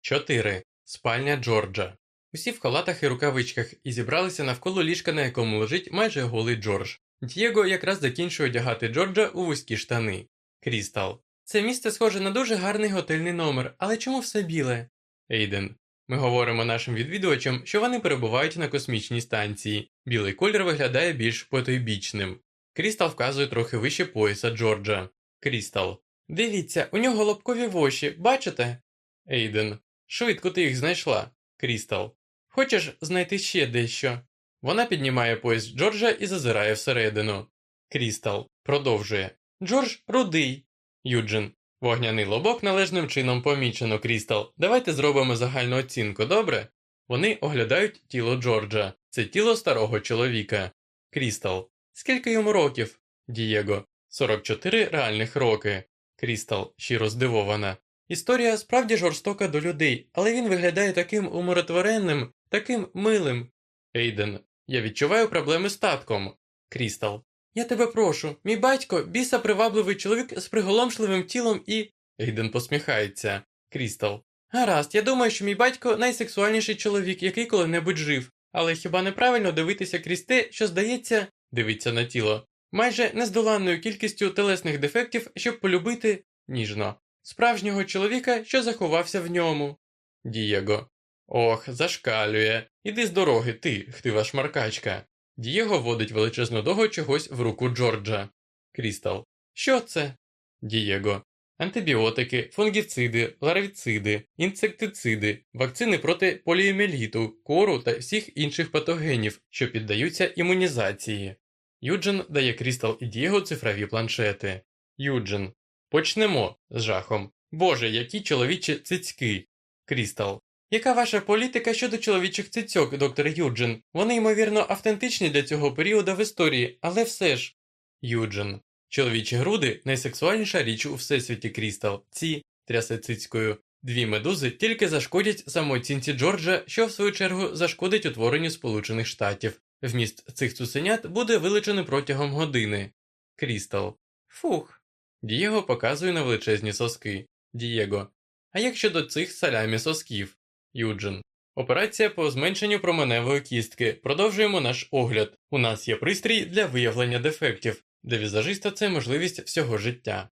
4. Спальня Джорджа. Усі в халатах і рукавичках і зібралися навколо ліжка, на якому лежить майже голий Джордж. Дієго якраз закінчує одягати Джорджа у вузькі штани. Крістал. Це місце схоже на дуже гарний готельний номер, але чому все біле? Ейден. Ми говоримо нашим відвідувачам, що вони перебувають на космічній станції. Білий колір виглядає більш потойбічним. Крістал вказує трохи вище пояса Джорджа. Крістал. Дивіться, у нього лобкові воші, бачите? Ейден. Швидко ти їх знайшла. Крістал. Хочеш знайти ще дещо? Вона піднімає пояс Джорджа і зазирає всередину. Крістал продовжує. Джордж рудий. Юджин. Вогняний лобок належним чином помічено, Крістал. Давайте зробимо загальну оцінку, добре? Вони оглядають тіло Джорджа. Це тіло старого чоловіка. Крістал. Скільки йому років? Дієго. 44 реальних роки. Крістал, щиро здивована. Історія справді жорстока до людей, але він виглядає таким умиротворенним, таким милим. Ейден. Я відчуваю проблеми з татком. Крістал. Я тебе прошу, мій батько біса привабливий чоловік з приголомшливим тілом і. Ейден посміхається. Крістал. Гаразд, я думаю, що мій батько найсексуальніший чоловік, який коли-небудь жив, але хіба неправильно дивитися крізь те, що здається, дивиться на тіло, майже нездоланною кількістю телесних дефектів, щоб полюбити ніжно, справжнього чоловіка, що заховався в ньому. Дієго. Ох, зашкалює. Іди з дороги, ти, хтива шмаркачка. Дієго вводить величезну догу чогось в руку Джорджа. Крістал. Що це? Дієго. Антибіотики, фунгіциди, ларивциди, інсектициди, вакцини проти поліоміеліту, кору та всіх інших патогенів, що піддаються імунізації. Юджин дає Крістал і Дієго цифрові планшети. Юджин. Почнемо з жахом. Боже, які чоловічі цицьки. Крістал. Яка ваша політика щодо чоловічих цицьок, доктор Юджин? Вони, ймовірно, автентичні для цього періоду в історії, але все ж. Юджин. Чоловічі груди найсексуальніша річ у всесвіті Крістал. Ці трясе цицькою. Дві медузи тільки зашкодять самооцінці Джорджа, що в свою чергу зашкодить утворенню Сполучених Штатів. Вміст цих цуценят буде вилучений протягом години. Крістал. Фух. Дієго показує на величезні соски. Дієго. А як щодо цих салямі сосків? Юджин. Операція по зменшенню променевої кістки. Продовжуємо наш огляд. У нас є пристрій для виявлення дефектів. Для візажиста це можливість всього життя.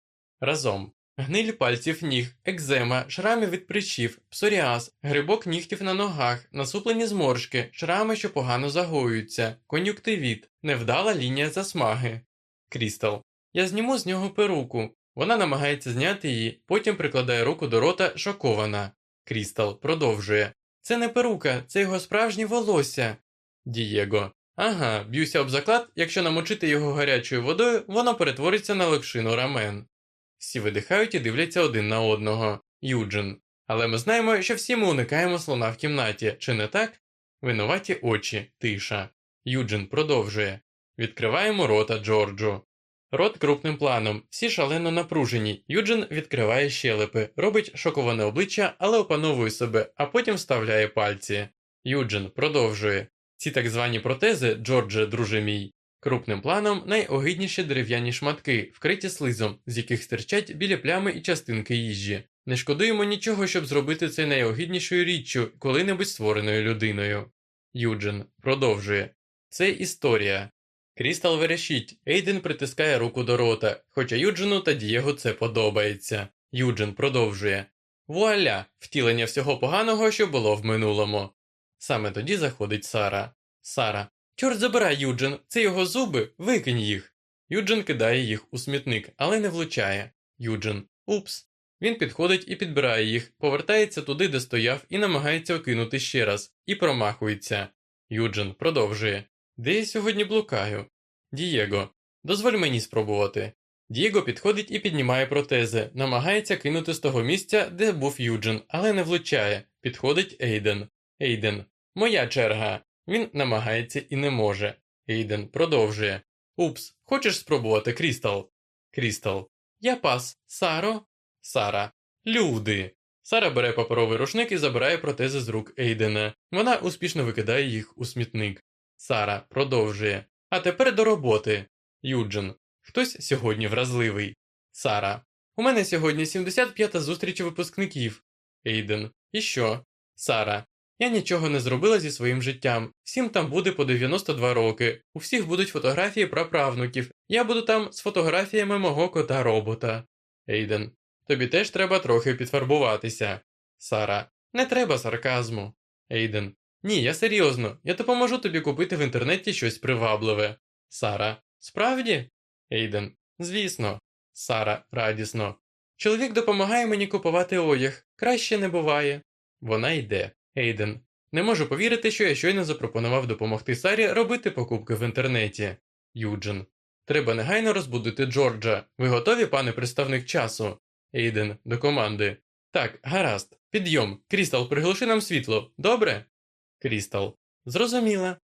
Разом. Гниль пальців ніг, екзема, шрами від прищів, псоріаз, грибок нігтів на ногах, насуплені зморшки, шрами, що погано загоюються, кон'юктивіт, невдала лінія засмаги. Крістал. Я зніму з нього перуку. Вона намагається зняти її, потім прикладає руку до рота, шокована. Крістал продовжує. Це не перука, це його справжнє волосся. Дієго. Ага, б'юся об заклад, якщо намочити його гарячою водою, воно перетвориться на локшину рамен. Всі видихають і дивляться один на одного. Юджин. Але ми знаємо, що всі ми уникаємо слона в кімнаті, чи не так? Винуваті очі, тиша. Юджин продовжує. Відкриваємо рота Джорджу. Рот крупним планом, всі шалено напружені. Юджин відкриває щелепи, робить шоковане обличчя, але опановує себе, а потім вставляє пальці. Юджин продовжує. Ці так звані протези, Джордже, друже мій, крупним планом найогидніші дерев'яні шматки, вкриті слизом, з яких стирчать білі плями і частинки їжі. Не шкодуємо нічого, щоб зробити це найогиднішою річчю, коли-небудь створеною людиною. Юджин продовжує. Це історія. Крістал верещить, Ейден притискає руку до рота, хоча Юджину та Дієго це подобається. Юджин продовжує. Вуаля! Втілення всього поганого, що було в минулому. Саме тоді заходить Сара. Сара. Чорт забирай, Юджин, це його зуби, викинь їх. Юджин кидає їх у смітник, але не влучає. Юджин. Упс. Він підходить і підбирає їх, повертається туди, де стояв, і намагається окинути ще раз, і промахується. Юджин продовжує. Де я сьогодні блукаю? Дієго. Дозволь мені спробувати. Дієго підходить і піднімає протези, намагається кинути з того місця, де був Юджин, але не влучає. Підходить Ейден. Ейден. Моя черга. Він намагається і не може. Ейден продовжує. Упс, хочеш спробувати, Крістал? Крістал. Я пас. Саро. Сара. Люди. Сара бере паперовий рушник і забирає протези з рук Ейдена. Вона успішно викидає їх у смітник. Сара продовжує. А тепер до роботи. Юджин. Хтось сьогодні вразливий. Сара. У мене сьогодні 75-та зустріч випускників. Ейден. І що? Сара. Я нічого не зробила зі своїм життям. Всім там буде по 92 роки. У всіх будуть фотографії праправнуків. Я буду там з фотографіями мого кота робота. Ейден. Тобі теж треба трохи підфарбуватися. Сара. Не треба сарказму. Ейден. Ні, я серйозно. Я допоможу тобі купити в інтернеті щось привабливе. Сара. Справді? Ейден. Звісно. Сара радісно. Чоловік допомагає мені купувати одяг. Краще не буває. Вона йде. Ейден. Не можу повірити, що я щойно запропонував допомогти Сарі робити покупки в інтернеті. Юджин. Треба негайно розбудити Джорджа. Ви готові, пане представник часу? Ейден до команди. Так, гаразд. Підйом. Крістал, приглуши нам світло. Добре? Крістал. Зрозуміла.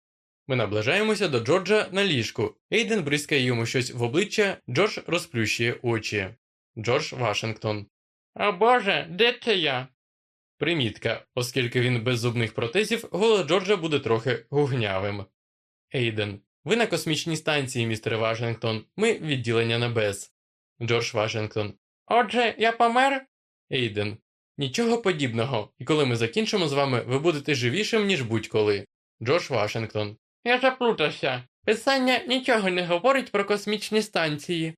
Ми наближаємося до Джорджа на ліжку. Ейден бризкає йому щось в обличчя, Джордж розплющує очі. Джордж Вашингтон. О Боже, де це я? Примітка, оскільки він без зубних протезів, голос Джорджа буде трохи гугнявим. Ейден. Ви на космічній станції, містер Вашингтон. Ми відділення на БЕС. Джордж Вашингтон. Отже, я помер? Ейден. Нічого подібного, і коли ми закінчимо з вами, ви будете живішим, ніж будь-коли. Джордж Вашингтон. Я заплутався. Писання нічого не говорить про космічні станції.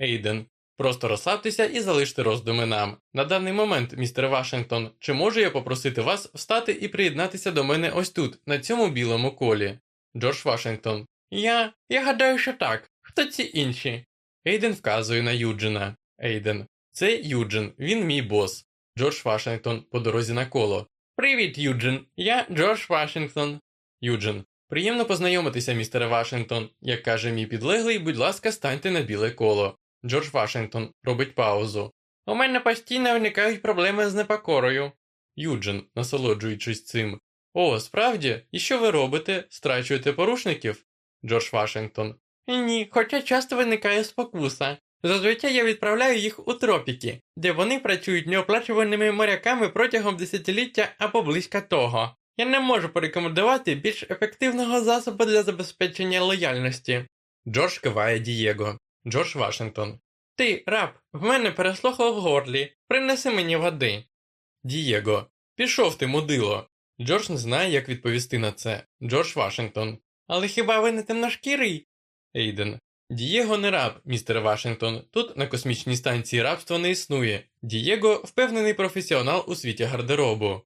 Ейден. Просто розслабтеся і залиште роздуми нам. На даний момент, містер Вашингтон, чи можу я попросити вас встати і приєднатися до мене ось тут, на цьому білому колі? Джордж Вашингтон. Я. Я гадаю, що так. Хто ці інші? Ейден вказує на Юджина. Ейден. Це Юджин, він мій бос. Джордж Вашингтон по дорозі на коло. Привіт, Юджин. Я Джордж Вашингтон. Юджин. Приємно познайомитися, містере Вашингтон. Як каже мій підлеглий, будь ласка, станьте на біле коло. Джордж Вашингтон робить паузу. У мене постійно виникають проблеми з непокорою. Юджин, насолоджуючись цим. О, справді? І що ви робите? Страчуєте порушників? Джордж Вашингтон. Ні, хоча часто виникає спокуса. Зазвичай я відправляю їх у тропіки, де вони працюють неоплачуваними моряками протягом десятиліття або близько того. Я не можу порекомендувати більш ефективного засобу для забезпечення лояльності. Джордж киває Дієго. Джордж Вашингтон. Ти, раб, в мене переслухало в горлі. Принеси мені води. Дієго. Пішов ти, мудило. Джордж не знає, як відповісти на це. Джордж Вашингтон. Але хіба ви не темношкірий? Ейден. Дієго не раб, містер Вашингтон. Тут на космічній станції рабства не існує. Дієго впевнений професіонал у світі гардеробу.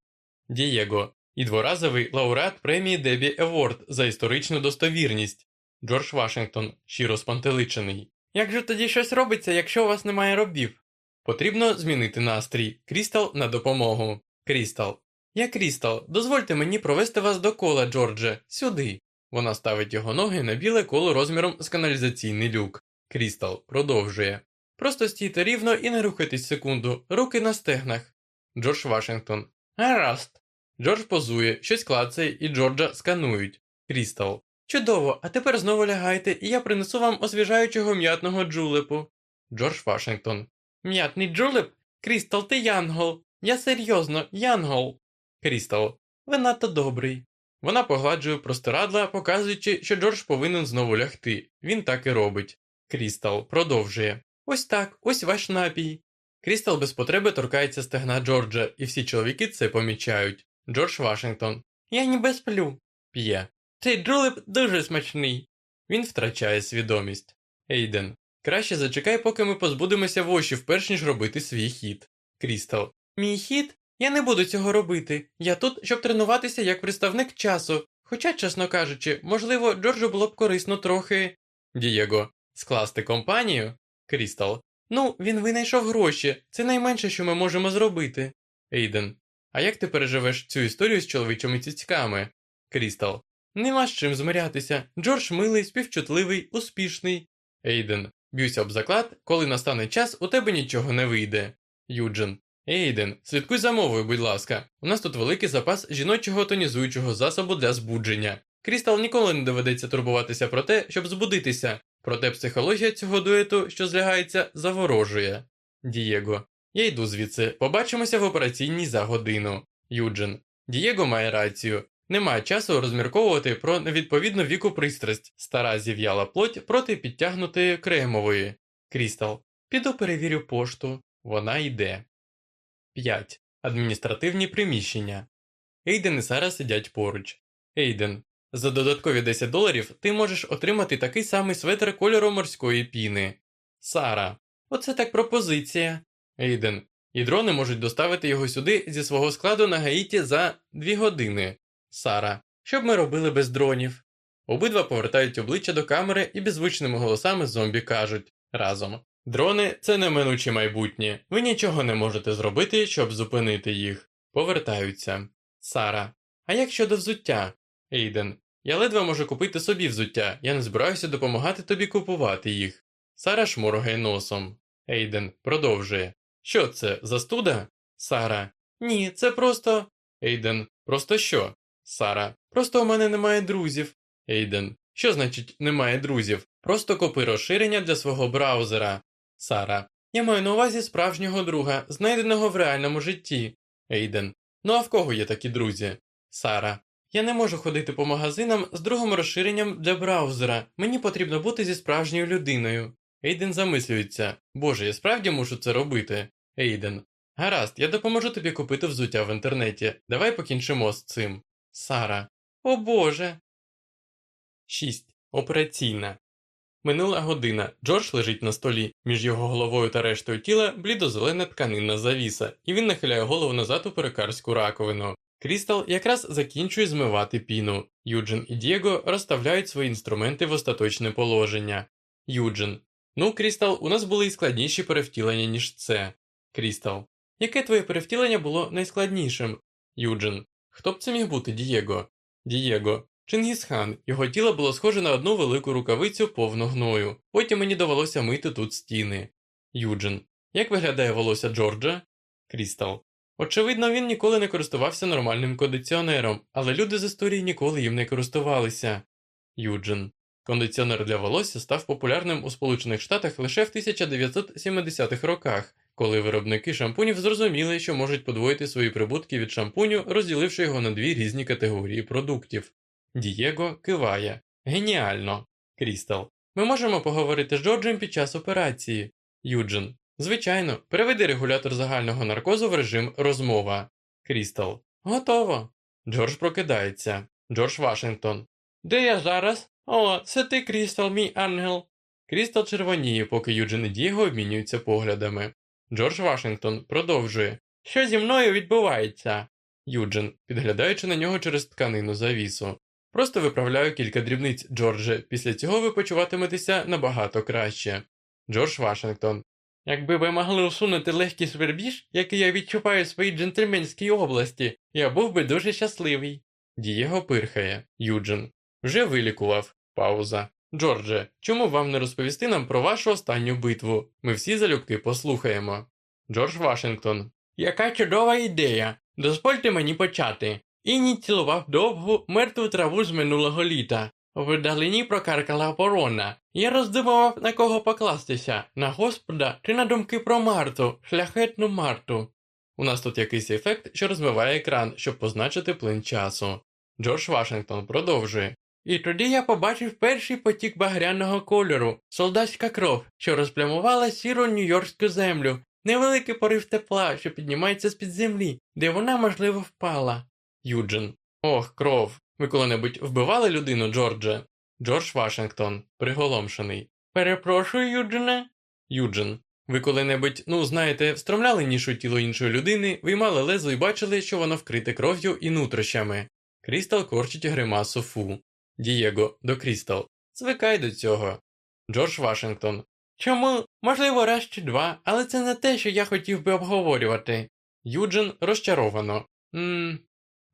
Дієго і дворазовий лауреат премії Дебі Еворд за історичну достовірність. Джордж Вашингтон, щиро спантеличений. Як же тоді щось робиться, якщо у вас немає рабів? Потрібно змінити настрій. Крістал на допомогу. Крістал. Я Крістал. Дозвольте мені провести вас до кола, Джордже. Сюди. Вона ставить його ноги на біле коло розміром з каналізаційний люк. Крістал продовжує. Просто стійте рівно і не рухайтесь секунду. Руки на стегнах. Джордж Вашингтон. Гаразд. Джордж позує, щось клацає, і Джорджа сканують. Крістал. Чудово, а тепер знову лягайте, і я принесу вам освіжаючого м'ятного джулепу. Джордж Вашингтон. М'ятний джулеп? Крістал, ти янгол. Я серйозно, янгол. Крістал. Ви надто добрий. Вона погладжує простирадла, показуючи, що Джордж повинен знову лягти. Він так і робить. Крістал продовжує. Ось так, ось ваш напій. Крістал без потреби торкається стегна Джорджа, і всі чоловіки це помічають. Джордж Вашингтон. Я ніби сплю. П'є. Цей джулеп дуже смачний. Він втрачає свідомість. Ейден. Краще зачекай, поки ми позбудемося вошів, перш ніж робити свій хід. Крістал. Мій хід? Я не буду цього робити. Я тут, щоб тренуватися як представник часу. Хоча, чесно кажучи, можливо, Джорджу було б корисно трохи. Дієго. Скласти компанію? Крістал. Ну, він винайшов гроші. Це найменше, що ми можемо зробити. Ейден. А як ти переживеш цю історію з чоловічими цицьками? Крістал. Нема з чим змирятися. Джордж милий, співчутливий, успішний. Ейден. Б'юся об заклад, коли настане час, у тебе нічого не вийде. Юджин. Ейден, слідкуй за мовою, будь ласка. У нас тут великий запас жіночого тонізуючого засобу для збудження. Крістал ніколи не доведеться турбуватися про те, щоб збудитися, проте психологія цього дуету, що злягається, заворожує. Дієго. Я йду звідси. Побачимося в операційній за годину. Юджин. Дієго має рацію. Немає часу розмірковувати про невідповідну віку пристрасть, стара зів'яла плоть проти підтягнутої кремової. Крістал. Піду перевірю пошту. Вона йде. 5. Адміністративні приміщення. Ейден і Сара сидять поруч. Ейден. За додаткові 10 доларів ти можеш отримати такий самий светр кольору морської піни. Сара. Оце так пропозиція. Ейден. І дрони можуть доставити його сюди зі свого складу на Гаїті за 2 години. Сара. Що б ми робили без дронів? Обидва повертають обличчя до камери і беззвучними голосами зомбі кажуть разом. Дрони це неминуче майбутнє. Ви нічого не можете зробити, щоб зупинити їх. Повертаються. Сара. А як щодо взуття? Ейден. Я ледве можу купити собі взуття. Я не збираюся допомагати тобі купувати їх. Сара шморгає носом. Ейден продовжує. Що це, застуда? Сара. Ні, це просто. Ейден. Просто що? Сара. Просто у мене немає друзів. Ейден. Що значить немає друзів? Просто купи розширення для свого браузера. Сара. Я маю на увазі справжнього друга, знайденого в реальному житті. Ейден. Ну а в кого є такі друзі? Сара. Я не можу ходити по магазинам з другим розширенням для браузера. Мені потрібно бути зі справжньою людиною. Ейден замислюється. Боже, я справді мушу це робити. Ейден. Гаразд, я допоможу тобі купити взуття в інтернеті. Давай покінчимо з цим. Сара. О Боже. 6. Операційна. Минула година. Джордж лежить на столі. Між його головою та рештою тіла блідозелена тканинна завіса, і він нахиляє голову назад у перекарську раковину. Крістал якраз закінчує змивати піну. Юджин і Дієго розставляють свої інструменти в остаточне положення. Юджин. Ну, Крістал, у нас були і складніші перевтілення, ніж це. Крістал. Яке твоє перевтілення було найскладнішим? Юджин. Хто б це міг бути, Дієго? Дієго. Чингісхан. Його тіло було схоже на одну велику рукавицю повну гною. Потім мені довелося мити тут стіни. Юджин. Як виглядає волосся Джорджа? Крістал. Очевидно, він ніколи не користувався нормальним кондиціонером, але люди з історії ніколи їм не користувалися. Юджин. Кондиціонер для волосся став популярним у Сполучених Штатах лише в 1970-х роках, коли виробники шампунів зрозуміли, що можуть подвоїти свої прибутки від шампуню, розділивши його на дві різні категорії продуктів. Дієго киває. Геніально. Крістал. Ми можемо поговорити з Джорджем під час операції. Юджин. Звичайно, переведи регулятор загального наркозу в режим розмова. Крістал. Готово. Джордж прокидається. Джордж Вашингтон. Де я зараз? О, це ти, Крістал, мій ангел. Крістал червоніє, поки Юджин і Дієго обмінюються поглядами. Джордж Вашингтон продовжує. Що зі мною відбувається? Юджин, підглядаючи на нього через тканину завісу. Просто виправляю кілька дрібниць, Джордже, після цього ви почуватиметеся набагато краще. Джордж Вашингтон. Якби ви могли усунути легкий свербіж, який я відчуваю в своїй джентльменській області, я був би дуже щасливий. Дієго пирхає. Юджин. Вже вилікував. Пауза. Джордже, чому вам не розповісти нам про вашу останню битву? Ми всі залюбки послухаємо. Джордж Вашингтон. Яка чудова ідея. Дозвольте мені почати. Іні цілував довгу мертву траву з минулого літа. В далині прокаркала ворона. Я роздумував, на кого покластися на господа чи на думки про Марту, шляхетну Марту. У нас тут якийсь ефект, що розмиває екран, щоб позначити плин часу. Джордж Вашингтон продовжує. І тоді я побачив перший потік багряного кольору, солдатська кров, що розплямувала сіру нью-йоркську землю, невеликий порив тепла, що піднімається з-під землі, де вона, можливо, впала. Юджин. Ох, кров. Ви коли-небудь вбивали людину, Джордже? Джордж Вашингтон, приголомшений. Перепрошую, Юджине. Юджин. Ви коли-небудь, ну знаєте, встромляли ніж у тіло іншої людини, виймали лезо і бачили, що воно вкрите кров'ю і нутрощами. Крістал корчить гримасу фу. Дієго, до Крістал. Звикай до цього. Джордж Вашингтон. Чому? Можливо, раз чи два, але це не те, що я хотів би обговорювати. Юджин розчаровано. Ммм.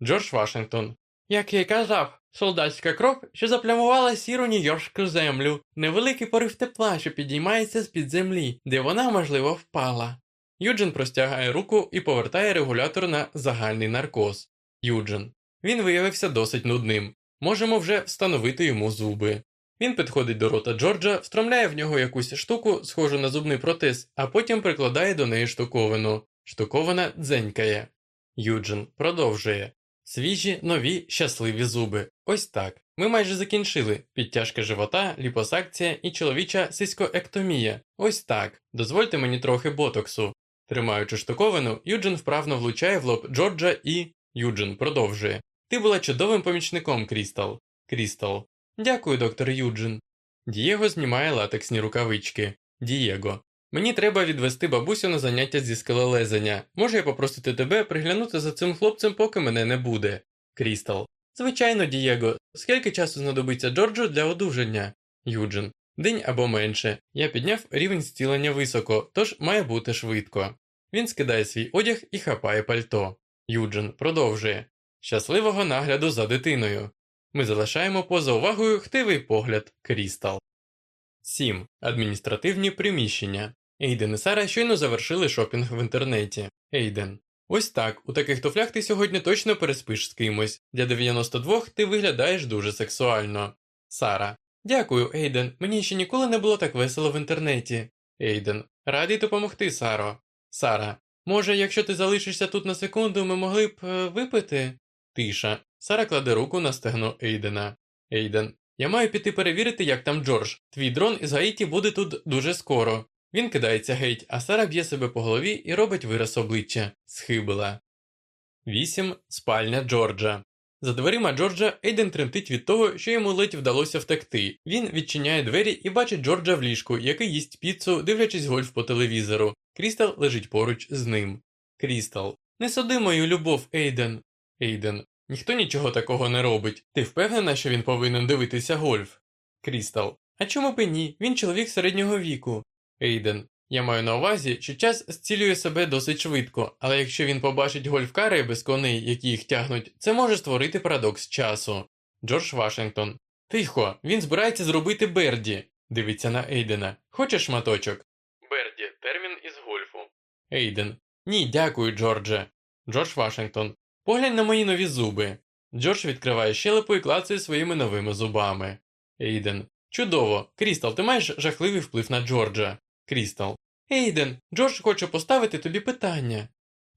Джордж Вашингтон. Як я й казав, солдатська кров, що заплямувала сіру нью-йоркську землю, невеликий порив тепла, що підіймається з-під землі, де вона, можливо, впала. Юджин простягає руку і повертає регулятор на загальний наркоз. Юджин. Він виявився досить нудним. Можемо вже встановити йому зуби. Він підходить до рота Джорджа, встромляє в нього якусь штуку, схожу на зубний протез, а потім прикладає до неї штуковину. Штуковина дзенькає. Юджин продовжує. Свіжі, нові, щасливі зуби. Ось так. Ми майже закінчили. Підтяжка живота, ліпосакція і чоловіча сиськоектомія. Ось так. Дозвольте мені трохи ботоксу. Тримаючи штуковину, Юджин вправно влучає в лоб Джорджа і. Юджин продовжує. Ти була чудовим помічником, Крістал. Крістал. Дякую, доктор Юджин. Дієго знімає латексні рукавички. Дієго. Мені треба відвести бабусю на заняття зі скелелезення. Може я попросити тебе приглянути за цим хлопцем, поки мене не буде. Крістал. Звичайно, Дієго. Скільки часу знадобиться Джорджу для одужання? Юджин. День або менше. Я підняв рівень зцілення високо, тож має бути швидко. Він скидає свій одяг і хапає пальто. Юджин продовжує. Щасливого нагляду за дитиною. Ми залишаємо поза увагою хтивий погляд Крістал. 7. Адміністративні приміщення. Ейден і Сара щойно завершили шопінг в інтернеті. Ейден. Ось так, у таких туфлях ти сьогодні точно переспиш з кимось. Для 92 ти виглядаєш дуже сексуально. Сара. Дякую, Ейден. Мені ще ніколи не було так весело в інтернеті. Ейден. Радий допомогти, Саро. Сара. Може, якщо ти залишишся тут на секунду, ми могли б е, випити? Тиша. Сара кладе руку на стегно Ейдена. Ейден. Я маю піти перевірити, як там Джордж. Твій дрон із Гаїті буде тут дуже скоро. Він кидається геть, а Сара б'є себе по голові і робить вираз обличчя. Схибила. 8. Спальня Джорджа. За дверима Джорджа Ейден тремтить від того, що йому ледь вдалося втекти. Він відчиняє двері і бачить Джорджа в ліжку, який їсть піцу, дивлячись гольф по телевізору. Крістал лежить поруч з ним. Крістал. Не суди мою любов, Ейден. Ейден. Ніхто нічого такого не робить. Ти впевнена, що він повинен дивитися гольф? Крістал. А чому б і ні? Він чоловік середнього віку. Ейден. Я маю на увазі, що час зцілює себе досить швидко, але якщо він побачить гольфкари без коней, які їх тягнуть, це може створити парадокс часу. Джордж Вашингтон. Тихо, він збирається зробити Берді. Дивиться на Ейдена. Хочеш шматочок? Берді термін із гольфу. Ейден. Ні, дякую, Джордже. Джордж Вашингтон. Поглянь на мої нові зуби. Джордж відкриває щелепу і клацає своїми новими зубами. Ейден. Чудово. Крістал, ти маєш жахливий вплив на Джорджа. Крістал. Ейден, Джордж хоче поставити тобі питання.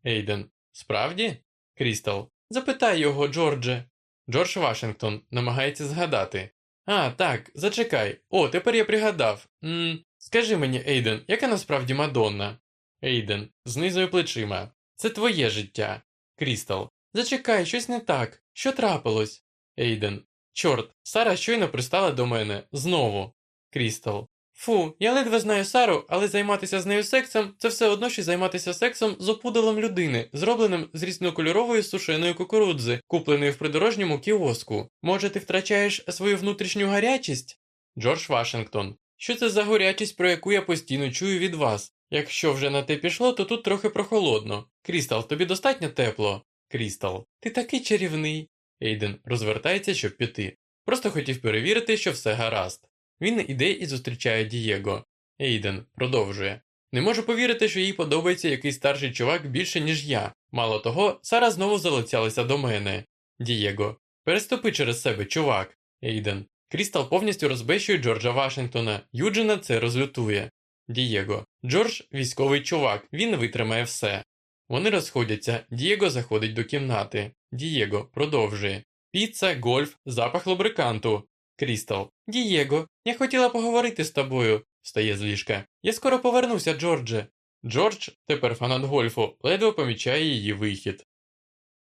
Ейден. Справді? Крістал. Запитай його, Джордже. Джордж Вашингтон намагається згадати. А, так, зачекай. О, тепер я пригадав. Ммм, скажи мені, Ейден, яка насправді Мадонна? Ейден, знизує плечима. Це твоє життя. Крістал. Зачекай, щось не так. Що трапилось? Ейден. Чорт, Сара щойно пристала до мене. Знову. Крістал. Фу, я ледве знаю Сару, але займатися з нею сексом це все одно, що займатися сексом з опудалом людини, зробленим з різнокольорової сушеної кукурудзи, купленої в придорожньому кіоску. Може, ти втрачаєш свою внутрішню гарячість? Джордж Вашингтон. Що це за горячість, про яку я постійно чую від вас? Якщо вже на те пішло, то тут трохи прохолодно. Крістал, тобі достатньо тепло? Крістал, ти такий чарівний. Ейден розвертається, щоб піти. Просто хотів перевірити, що все гаразд. Він іде і зустрічає Дієго. Ейден продовжує. Не можу повірити, що їй подобається якийсь старший чувак більше, ніж я. Мало того, Сара знову залицялася до мене. Дієго. Переступи через себе, чувак. Ейден. Крістал повністю розбещує Джорджа Вашингтона. Юджина це розлютує. Дієго. Джордж військовий чувак, він витримає все. Вони розходяться, Дієго заходить до кімнати. Дієго продовжує. Піца, гольф, запах лубриканту. Крістал. Дієго, я хотіла поговорити з тобою, встає з ліжка. Я скоро повернуся, Джордже. Джордж, тепер фанат гольфу, ледве помічає її вихід.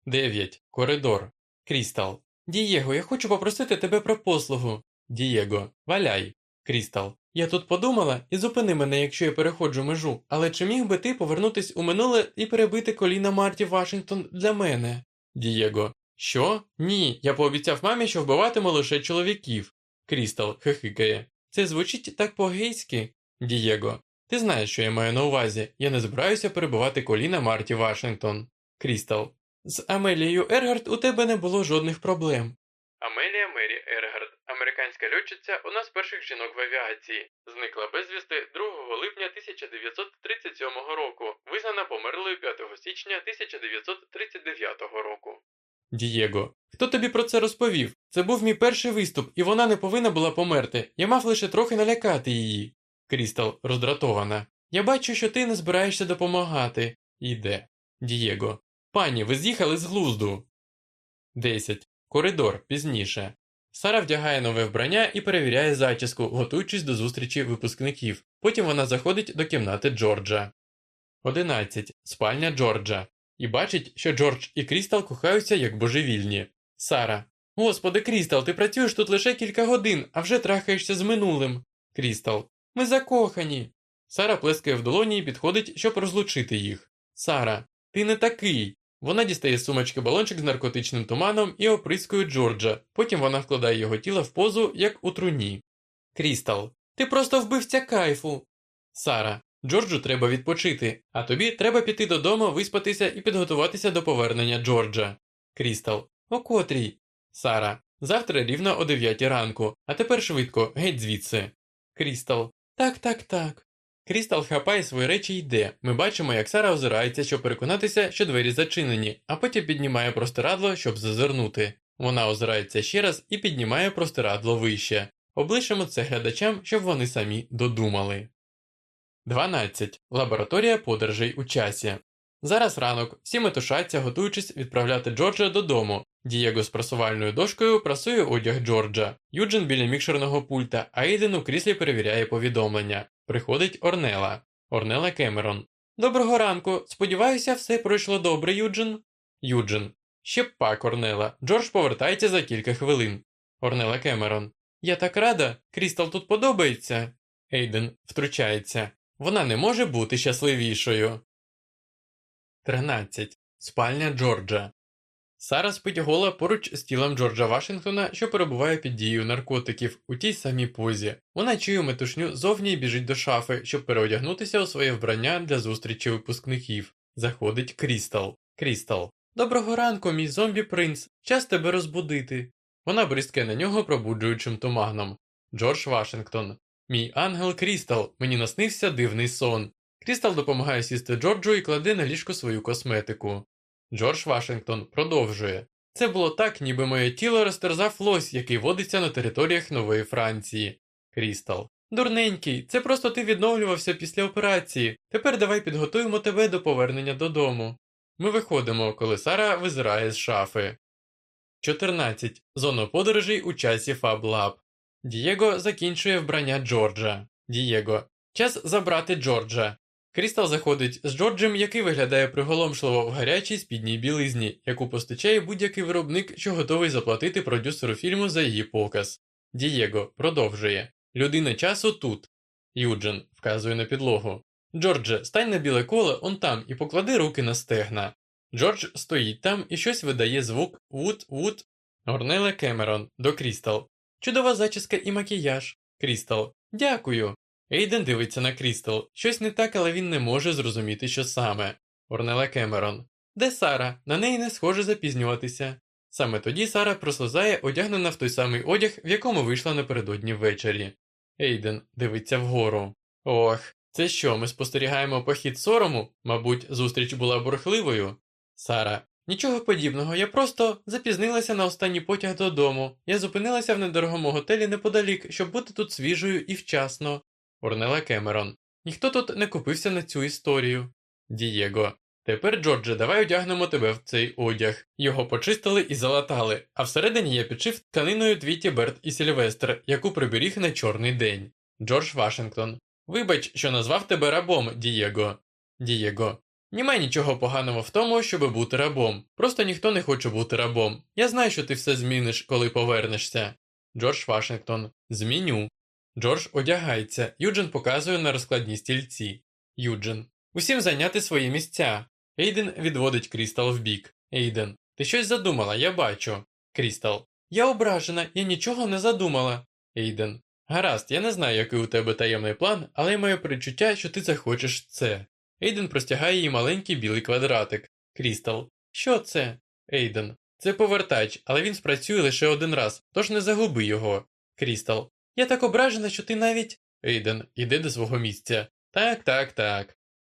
9. Коридор. Крістал. Дієго, я хочу попросити тебе про послугу. Дієго, валяй. Крістал. Я тут подумала і зупини мене, якщо я переходжу межу, але чи міг би ти повернутись у минуле і перебити коліна Марті Вашингтон для мене? Дієго. Що? Ні, я пообіцяв мамі, що вбиватиму лише чоловіків. Крістал хихикає. Це звучить так по-гейськи. Дієго. Ти знаєш, що я маю на увазі. Я не збираюся перебувати коліна Марті Вашингтон. Крістал. З Амелією Ергард у тебе не було жодних проблем. Амелія Мері Ергард, американська льотчиця, одна з перших жінок в авіації, зникла безвісти 2 липня 1937 року, визнана померлою 5 січня 1939 року. Дієго, хто тобі про це розповів? Це був мій перший виступ, і вона не повинна була померти. Я мав лише трохи налякати її. Крістал роздратована. Я бачу, що ти не збираєшся допомагати. Іде. Дієго. Пані, ви з'їхали з глузду. 10. Коридор пізніше. Сара вдягає нове вбрання і перевіряє зачіску, готуючись до зустрічі випускників. Потім вона заходить до кімнати Джорджа. 11. Спальня Джорджа. І бачить, що Джордж і Крістал кохаються як божевільні. Сара. Господи, Крістал, ти працюєш тут лише кілька годин, а вже трахаєшся з минулим. Крістал. Ми закохані. Сара плескає в долоні і підходить, щоб розлучити їх. Сара. Ти не такий. Вона дістає з сумочки балончик з наркотичним туманом і оприскує Джорджа. Потім вона вкладає його тіло в позу, як у труні. Крістал. Ти просто вбивця кайфу. Сара. Джорджу треба відпочити, а тобі треба піти додому, виспатися і підготуватися до повернення Джорджа. Крістал. О котрій? Сара. Завтра рівно о 9 ранку, а тепер швидко, геть звідси. Крістал. Так, так, так. Крістал хапає свої речі йде. Ми бачимо, як Сара озирається, щоб переконатися, що двері зачинені, а потім піднімає простирадло, щоб зазирнути. Вона озирається ще раз і піднімає простирадло вище. Облишимо це глядачам, щоб вони самі додумали. 12. Лабораторія подорожей у часі. Зараз ранок, всі метушаться, готуючись відправляти Джорджа додому. Дієго з прасувальною дошкою прасує одяг Джорджа. Юджин біля мікшерного пульта, а Ейден у кріслі перевіряє повідомлення. Приходить Орнела. Орнела Кемерон. Доброго ранку. Сподіваюся, все пройшло добре, Юджин. Юджин. Ще пак, Орнела. Джордж повертається за кілька хвилин. Орнела Кемерон. Я так рада. Крістал тут подобається. Ейден втручається. Вона не може бути щасливішою. 13. Спальня Джорджа. Сара спить гола поруч з тілом Джорджа Вашингтона, що перебуває під дією наркотиків у тій самій позі. Вона чує метушню зовні і біжить до шафи, щоб переодягнутися у своє вбрання для зустрічі випускників. Заходить Крістал. Крістал. Доброго ранку, мій зомбі принц. Час тебе розбудити. Вона бризке на нього пробуджуючим туманом. Джордж Вашингтон. Мій ангел Крістал. Мені наснився дивний сон. Крістал допомагає сісти Джорджу і кладе на ліжко свою косметику. Джордж Вашингтон продовжує. Це було так, ніби моє тіло розтерзав лось, який водиться на територіях Нової Франції. Крістал. Дурненький, це просто ти відновлювався після операції. Тепер давай підготуємо тебе до повернення додому. Ми виходимо, коли Сара визирає з шафи. 14. Зона подорожей у часі Fab Lab. Дієго закінчує вбрання Джорджа. Дієго. Час забрати Джорджа. Крістал заходить з Джорджем, який виглядає приголомшливо в гарячій спідній білизні, яку постачає будь-який виробник, що готовий заплатити продюсеру фільму за її показ. Дієго продовжує Людина часу тут. Юджин вказує на підлогу. Джордже, стань на біле коле он там і поклади руки на стегна. Джордж стоїть там і щось видає звук вуд вуд. Горнеле Кемерон до Крістал. Чудова зачіска і макіяж. Крістал. Дякую. Ейден дивиться на Крістал. Щось не так, але він не може зрозуміти, що саме. Орнеле Кемерон. Де Сара? На неї не схоже запізнюватися. Саме тоді Сара прослизає, одягнена в той самий одяг, в якому вийшла напередодні ввечері. Ейден дивиться вгору. Ох, це що, ми спостерігаємо похід сорому? Мабуть, зустріч була бурхливою. Сара. Нічого подібного, я просто запізнилася на останній потяг додому. Я зупинилася в недорогому готелі неподалік, щоб бути тут свіжою і вчасно. Орнела Кемерон. Ніхто тут не купився на цю історію. Дієго. Тепер, Джордже, давай одягнемо тебе в цей одяг. Його почистили і залатали, а всередині я підшив тканиною Твіті Берт і Сільвестр, яку приберіг на чорний день. Джордж Вашингтон. Вибач, що назвав тебе рабом, Дієго. Дієго. Немає нічого поганого в тому, щоб бути рабом. Просто ніхто не хоче бути рабом. Я знаю, що ти все зміниш, коли повернешся. Джордж Вашингтон. Зміню. Джордж одягається. Юджин показує на розкладні стільці. Юджин. Усім зайняти свої місця. Ейден відводить Крістал вбік. Ейден. Ти щось задумала, я бачу. Крістал. Я ображена, я нічого не задумала. Ейден. Гаразд, я не знаю, який у тебе таємний план, але я маю перечуття, що ти захочеш це. Ейден простягає їй маленький білий квадратик. Крістал. Що це? Ейден. Це повертач, але він спрацює лише один раз, тож не загуби його. Крістал. Я так ображена, що ти навіть. Ейден іде до свого місця. Так, так, так.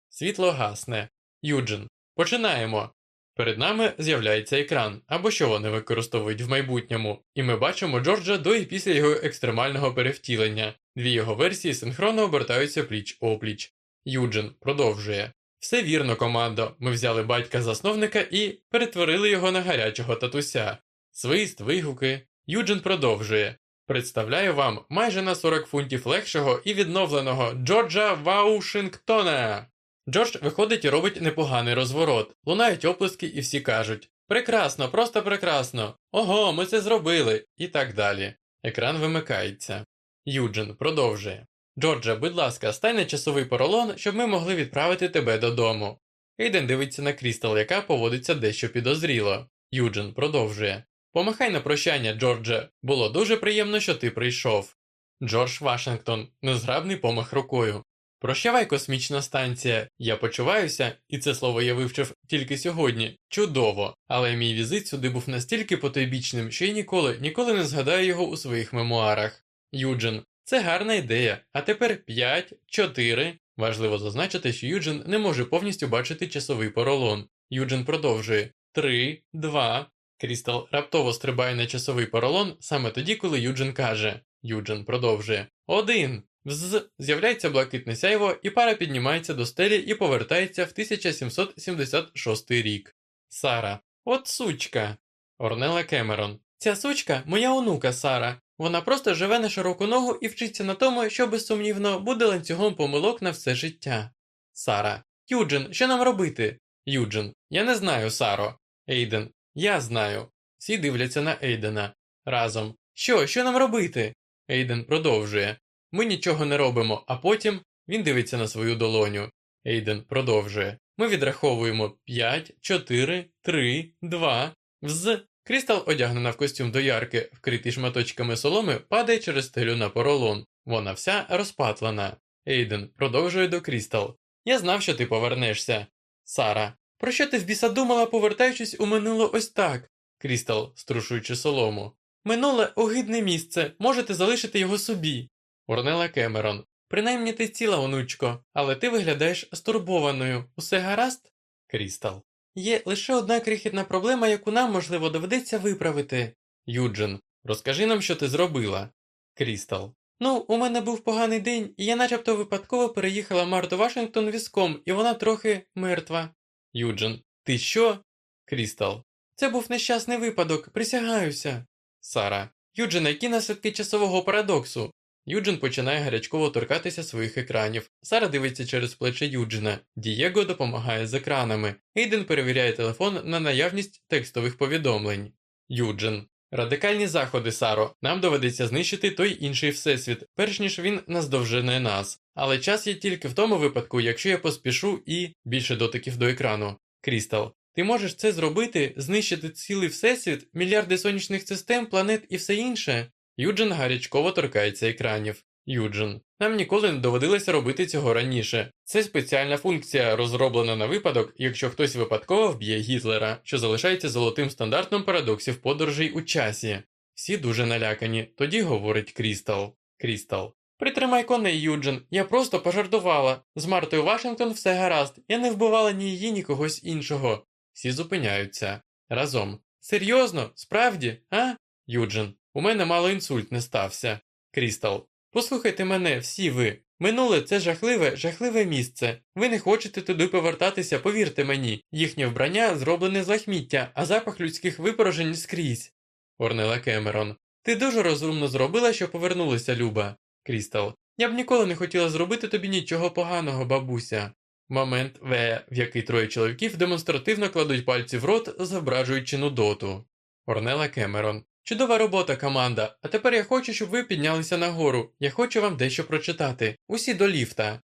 Світло гасне. Юджин. Починаємо. Перед нами з'являється екран, або що вони використовують в майбутньому, і ми бачимо Джорджа до і після його екстремального перевтілення. Дві його версії синхронно обертаються пліч опліч. Юджин продовжує. Все вірно, командо. Ми взяли батька засновника і перетворили його на гарячого татуся. Свист, вигуки. Юджин продовжує. Представляю вам майже на 40 фунтів легшого і відновленого Джорджа Ваушингтона. Джордж виходить і робить непоганий розворот. Лунають оплески, і всі кажуть: Прекрасно, просто прекрасно! Ого, ми це зробили! І так далі. Екран вимикається. Юджин продовжує. Джордже, будь ласка, стань на часовий поролон, щоб ми могли відправити тебе додому. Ейден дивиться на Крістал, яка поводиться дещо підозріло. Юджин продовжує. Помахай на прощання, Джордже. Було дуже приємно, що ти прийшов. Джордж Вашингтон, незграбний помах рукою. Прощавай, космічна станція. Я почуваюся, і це слово я вивчив тільки сьогодні. Чудово. Але мій візит сюди був настільки потойбічним, що я ніколи, ніколи не згадаю його у своїх мемуарах. Юджин, це гарна ідея. А тепер 5, 4. Важливо зазначити, що Юджин не може повністю бачити часовий поролон. Юджин продовжує 3, 2. Крістал раптово стрибає на часовий поролон саме тоді, коли Юджин каже. Юджин продовжує 1. Вз з'являється блакитне сяйво, і пара піднімається до стелі і повертається в 1776 рік. Сара. От сучка. Орнела Кемерон. Ця сучка моя онука Сара. Вона просто живе на широку ногу і вчиться на тому, що безсумнівно буде ланцюгом помилок на все життя. Сара. Юджин, що нам робити? Юджин. Я не знаю, Саро. Ейден. Я знаю. Всі дивляться на Ейдена. Разом. Що, що нам робити? Ейден продовжує. Ми нічого не робимо, а потім він дивиться на свою долоню. Ейден продовжує. Ми відраховуємо 5, 4, 3, 2. Вз. Крістал, одягнена в костюм доярки, вкритий шматочками соломи, падає через стелю на поролон. Вона вся розпатлена. Ейден продовжує до Крістал. Я знав, що ти повернешся. Сара. Про що ти в біса думала, повертаючись у минуле ось так? Крістал, струшуючи солому. Минуле огидне місце, можете залишити його собі. Орнела Кемерон. Принаймні ти ціла, онучко, але ти виглядаєш стурбованою. Усе гаразд? Крістал. Є лише одна крихітна проблема, яку нам, можливо, доведеться виправити. Юджин. Розкажи нам, що ти зробила. Крістал. Ну, у мене був поганий день, і я начебто випадково переїхала Марту Вашингтон візком, і вона трохи мертва. Юджин. Ти що? Крістал. Це був нещасний випадок, присягаюся. Сара. Юджин, які наслідки часового парадоксу? Юджин починає гарячково торкатися своїх екранів. Сара дивиться через плече Юджина. Дієго допомагає з екранами. Ейден перевіряє телефон на наявність текстових повідомлень. Юджин. Радикальні заходи, Саро. Нам доведеться знищити той інший всесвіт, перш ніж він наздовжене нас. Але час є тільки в тому випадку, якщо я поспішу і більше дотиків до екрану. Крістал. Ти можеш це зробити, знищити цілий всесвіт, мільярди сонячних систем, планет і все інше. Юджин гарячково торкається екранів. Юджин. Нам ніколи не доводилося робити цього раніше. Це спеціальна функція, розроблена на випадок, якщо хтось випадково вб'є Гітлера, що залишається золотим стандартом парадоксів подорожей у часі. Всі дуже налякані, тоді говорить Крістал. Крістал. Притримай коней, Юджин, я просто пожартувала. З Мартою Вашингтон все гаразд, я не вбивала ні її, ні когось іншого. Всі зупиняються. Разом. Серйозно? Справді? А? Юджин. У мене мало інсульт не стався. Крістал. Послухайте мене, всі ви. Минуле це жахливе, жахливе місце. Ви не хочете туди повертатися, повірте мені. Їхнє вбрання зроблене з лахміття, а запах людських випорожень скрізь. Орнела Кемерон. Ти дуже розумно зробила, що повернулася, Люба. Крістал. Я б ніколи не хотіла зробити тобі нічого поганого, бабуся. Момент В, в який троє чоловіків демонстративно кладуть пальці в рот, зображуючи нудоту. Орнела Кемерон. Чудова робота, команда. А тепер я хочу, щоб ви піднялися нагору. Я хочу вам дещо прочитати. Усі до ліфта.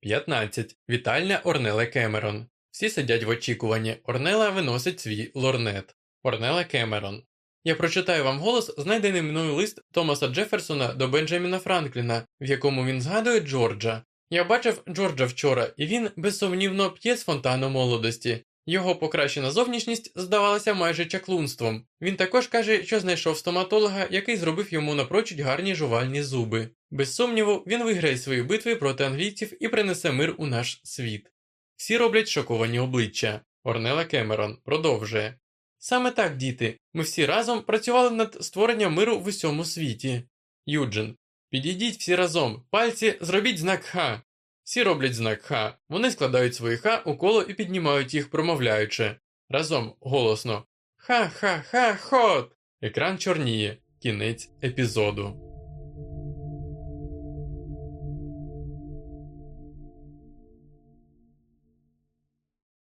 15. Вітальня Орнеле Кемерон. Всі сидять в очікуванні. Орнела виносить свій лорнет. Орнела Кемерон. Я прочитаю вам голос, знайдений мною лист Томаса Джеферсона до Бенджаміна Франкліна, в якому він згадує Джорджа. Я бачив Джорджа вчора, і він безсумнівно п'є з фонтану молодості. Його покращена зовнішність здавалася майже чаклунством. Він також каже, що знайшов стоматолога, який зробив йому напрочуд гарні жувальні зуби. Без сумніву, він виграє свої битви проти англійців і принесе мир у наш світ. Всі роблять шоковані обличчя. Орнела Кемерон продовжує. Саме так, діти, ми всі разом працювали над створенням миру в усьому світі. Юджин. Підійдіть всі разом, пальці зробіть знак Х. Всі роблять знак Х. Вони складають свої Х у коло і піднімають їх, промовляючи. Разом голосно. Ха-ха-ха, хот! Екран чорніє. Кінець епізоду.